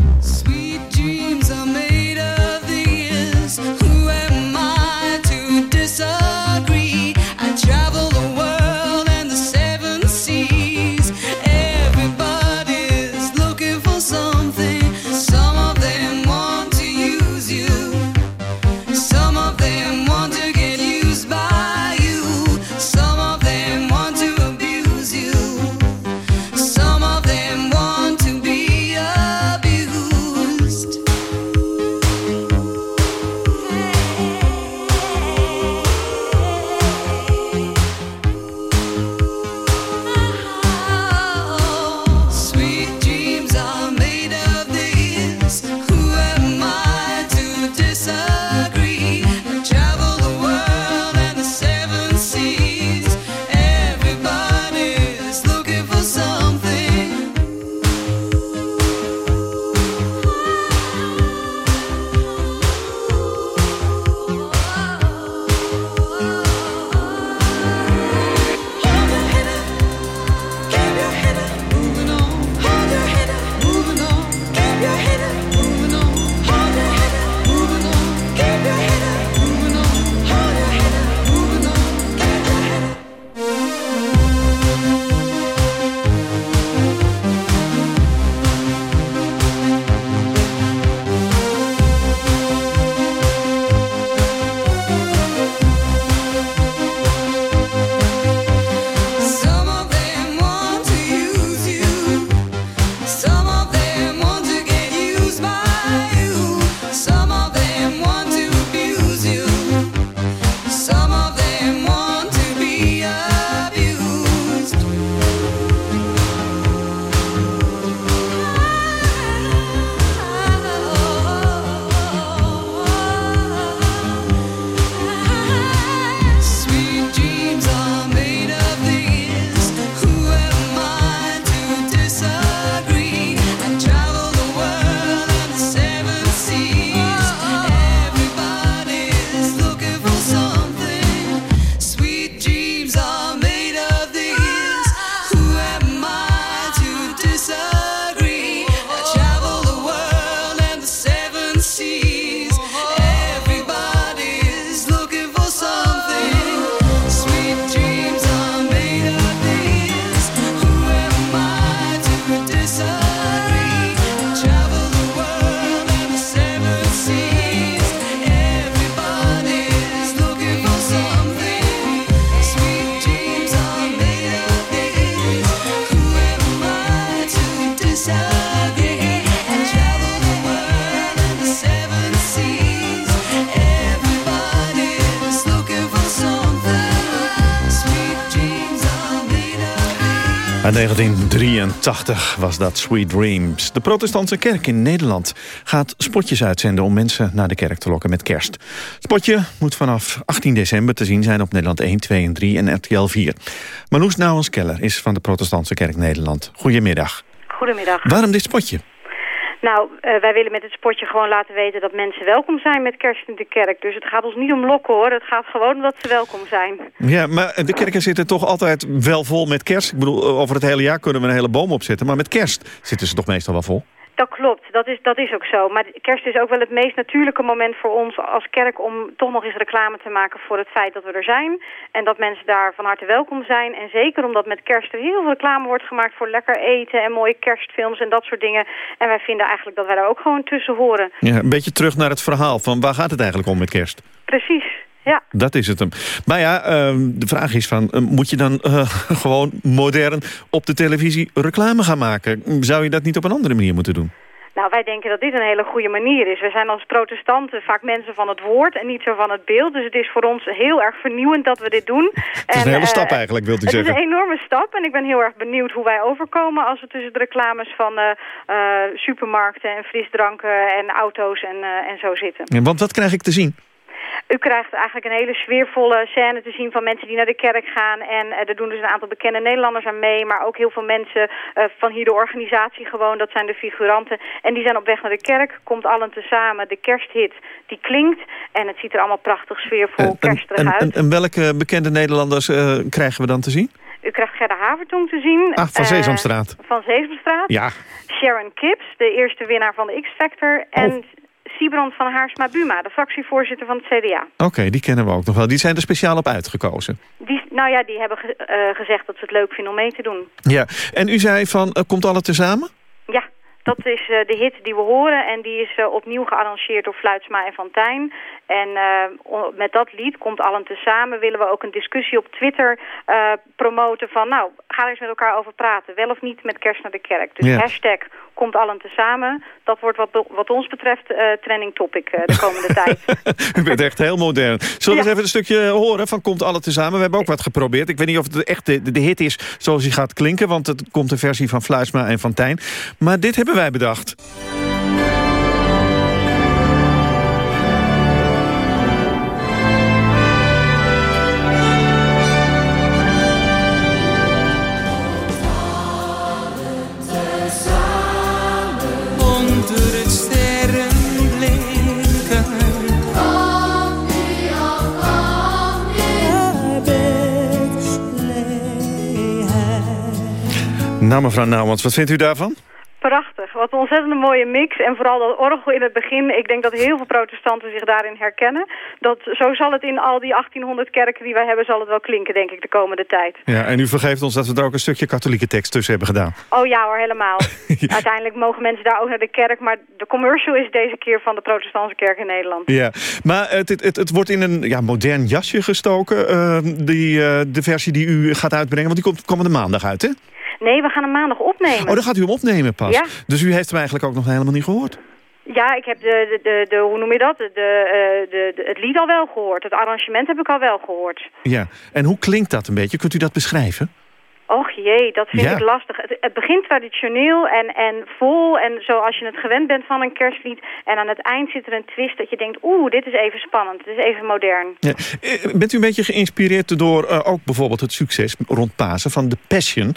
1983 was dat Sweet Dreams. De protestantse kerk in Nederland gaat spotjes uitzenden... om mensen naar de kerk te lokken met kerst. spotje moet vanaf 18 december te zien zijn op Nederland 1, 2 en 3 en RTL 4. Marloes Nouwens-Keller is van de protestantse kerk Nederland. Goedemiddag. Goedemiddag. Waarom dit spotje? Nou, uh, wij willen met het spotje gewoon laten weten dat mensen welkom zijn met kerst in de kerk. Dus het gaat ons niet om lokken hoor, het gaat gewoon omdat ze welkom zijn. Ja, maar de kerken zitten toch altijd wel vol met kerst? Ik bedoel, over het hele jaar kunnen we een hele boom opzetten, maar met kerst zitten ze toch meestal wel vol? Dat klopt, dat is, dat is ook zo. Maar kerst is ook wel het meest natuurlijke moment voor ons als kerk... om toch nog eens reclame te maken voor het feit dat we er zijn. En dat mensen daar van harte welkom zijn. En zeker omdat met kerst er heel veel reclame wordt gemaakt... voor lekker eten en mooie kerstfilms en dat soort dingen. En wij vinden eigenlijk dat wij daar ook gewoon tussen horen. Ja, een beetje terug naar het verhaal van waar gaat het eigenlijk om met kerst? Precies. Ja. Dat is het hem. Maar ja, uh, de vraag is van, uh, moet je dan uh, (laughs) gewoon modern op de televisie reclame gaan maken? Zou je dat niet op een andere manier moeten doen? Nou, wij denken dat dit een hele goede manier is. We zijn als protestanten vaak mensen van het woord en niet zo van het beeld. Dus het is voor ons heel erg vernieuwend dat we dit doen. (laughs) Het is een hele stap eigenlijk, wilt u zeggen. Het is een enorme stap en ik ben heel erg benieuwd hoe wij overkomen... als we tussen de reclames van supermarkten en frisdranken en auto's en, en zo zitten. Ja, want wat krijg ik te zien? U krijgt eigenlijk een hele sfeervolle scène te zien van mensen die naar de kerk gaan. En uh, er doen dus een aantal bekende Nederlanders aan mee. Maar ook heel veel mensen uh, van hier de organisatie gewoon. Dat zijn de figuranten. En die zijn op weg naar de kerk. Komt allen tezamen. De kersthit die klinkt. En het ziet er allemaal prachtig sfeervol uh, kersterig uit. En, en, welke bekende Nederlanders krijgen we dan te zien? U krijgt Gerda Havertong te zien. Ah, van Sesamstraat. van Sesamstraat. Ja. Sharon Kips, de eerste winnaar van de X-Factor. En... Oh. Siebrand van Haarsma Buma, de fractievoorzitter van het CDA. Oké, okay, die kennen we ook nog wel. Die zijn er speciaal op uitgekozen. Die, nou ja, die hebben ge uh, gezegd dat ze het leuk vinden om mee te doen. Ja, en u zei van, uh, komt alle tezamen? Ja, dat is uh, de hit die we horen en die is opnieuw gearrangeerd door Fluitsma en Van Tijn. En uh, met dat lied, Komt allen tezamen, willen we ook een discussie op Twitter promoten van... nou, ga er eens met elkaar over praten, wel of niet met kerst naar de kerk. Dus ja. hashtag Komt allen tezamen, dat wordt wat, wat ons betreft trending topic de komende (laughs) tijd. U bent echt heel modern. Zullen we ja. eens even een stukje horen van Komt allen tezamen? We hebben ook wat geprobeerd. Ik weet niet of het echt de, de hit is zoals hij gaat klinken... want het komt een versie van Fluitsma en Van Tijn. Maar dit hebben wij bedacht. Nou, mevrouw Nauwans, wat vindt u daarvan? Prachtig. Wat een ontzettend mooie mix. En vooral dat orgel in het begin. Ik denk dat heel veel protestanten zich daarin herkennen. Dat, zo zal het in al die 1800 kerken die wij hebben... zal het wel klinken, denk ik, de komende tijd. Ja, en u vergeeft ons dat we er ook een stukje katholieke tekst tussen hebben gedaan. Oh ja hoor, helemaal. (laughs) Uiteindelijk mogen mensen daar ook naar de kerk. Maar de commercial is deze keer van de protestantse kerk in Nederland. Ja, maar het, het, het, het wordt in een ja, modern jasje gestoken. Uh, die, uh, de versie die u gaat uitbrengen. Want die komt komende maandag uit, hè? Nee, we gaan hem maandag opnemen. Oh, dan gaat u hem opnemen pas. Ja. Dus u heeft hem eigenlijk ook nog helemaal niet gehoord? Ja, ik heb de, de, de, de hoe noem je dat, de, de, de, het lied al wel gehoord. Het arrangement heb ik al wel gehoord. Ja, en hoe klinkt dat een beetje? Kunt u dat beschrijven? Och jee, dat vind ja. ik lastig. Het, het, begint traditioneel en, en vol en zoals je het gewend bent van een kerstlied. En aan het eind zit er een twist dat je denkt, oeh, dit is even spannend, dit is even modern. Ja. Bent u een beetje geïnspireerd door uh, ook bijvoorbeeld het succes rond Pasen van The Passion...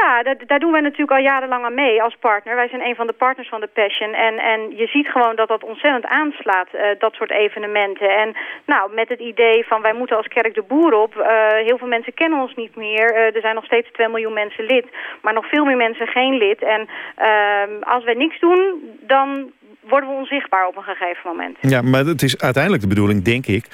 Ja, daar doen wij natuurlijk al jarenlang aan mee als partner. Wij zijn een van de partners van de Passion. En, en je ziet gewoon dat dat ontzettend aanslaat, uh, dat soort evenementen. En nou, met het idee van wij moeten als kerk de boer op. Uh, heel veel mensen kennen ons niet meer. Uh, er zijn nog steeds 2 miljoen mensen lid. Maar nog veel meer mensen geen lid. En als wij niks doen, dan worden we onzichtbaar op een gegeven moment. Ja, maar het is uiteindelijk de bedoeling, denk ik...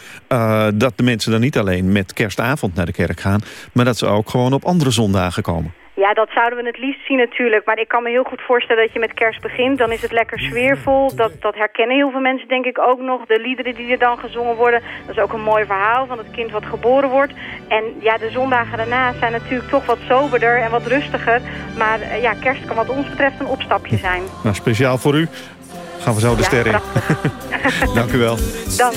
Dat de mensen dan niet alleen met kerstavond naar de kerk gaan... maar dat ze ook gewoon op andere zondagen komen. Ja, dat zouden we het liefst zien natuurlijk. Maar ik kan me heel goed voorstellen dat je met kerst begint. Dan is het lekker sfeervol. Dat, dat herkennen heel veel mensen denk ik ook nog. De liederen die er dan gezongen worden. Dat is ook een mooi verhaal van het kind wat geboren wordt. En ja, de zondagen daarna zijn natuurlijk toch wat soberder en wat rustiger. Maar uh, ja, kerst kan wat ons betreft een opstapje zijn. Nou, speciaal voor u gaan we zo de ja, ster in. (laughs) Dank u wel. Dank.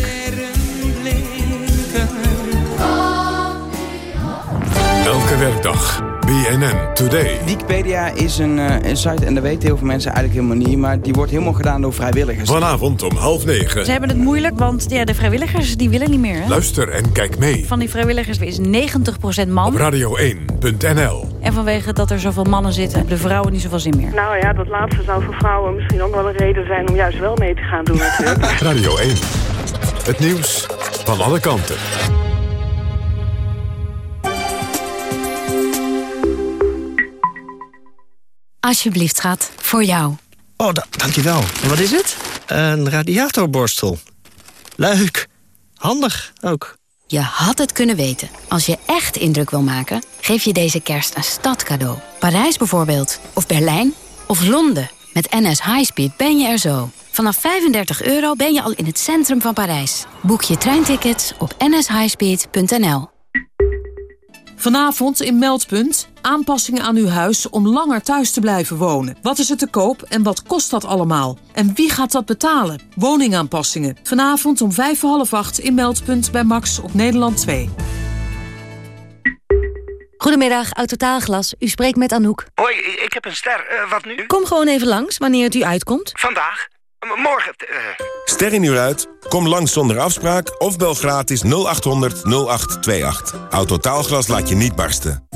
Elke werkdag BNN Today. Wikipedia is een, uh, een site, en dat weten heel veel mensen eigenlijk helemaal niet... maar die wordt helemaal gedaan door vrijwilligers. Vanavond om half negen. Ze hebben het moeilijk, want ja, de vrijwilligers die willen niet meer. Hè? Luister en kijk mee. Van die vrijwilligers is 90% man. Op radio1.nl. En vanwege dat er zoveel mannen zitten, hebben de vrouwen niet zoveel zin meer. Nou ja, dat laatste zou voor vrouwen misschien ook wel een reden zijn... om juist wel mee te gaan doen natuurlijk. (laughs) Radio 1. Het nieuws van alle kanten. Alsjeblieft, schat. Voor jou. Oh, dankjewel. En wat is het? Een radiatorborstel. Leuk. Handig ook. Je had het kunnen weten. Als je echt indruk wil maken, geef je deze kerst een stadcadeau. Parijs bijvoorbeeld. Of Berlijn. Of Londen. Met NS Highspeed ben je er zo. Vanaf 35 euro ben je al in het centrum van Parijs. Boek je treintickets op nshighspeed.nl. Vanavond in Meldpunt aanpassingen aan uw huis om langer thuis te blijven wonen. Wat is er te koop en wat kost dat allemaal? En wie gaat dat betalen? Woningaanpassingen. Vanavond om vijf voor half acht in Meldpunt bij Max op Nederland 2. Goedemiddag, Autotaalglas. U spreekt met Anouk. Hoi, ik heb een ster. Uh, wat nu? Kom gewoon even langs, wanneer het u uitkomt. Vandaag? Morgen? Uh... Ster in uur uit? Kom langs zonder afspraak of bel gratis 0800 0828. Autotaalglas laat je niet barsten.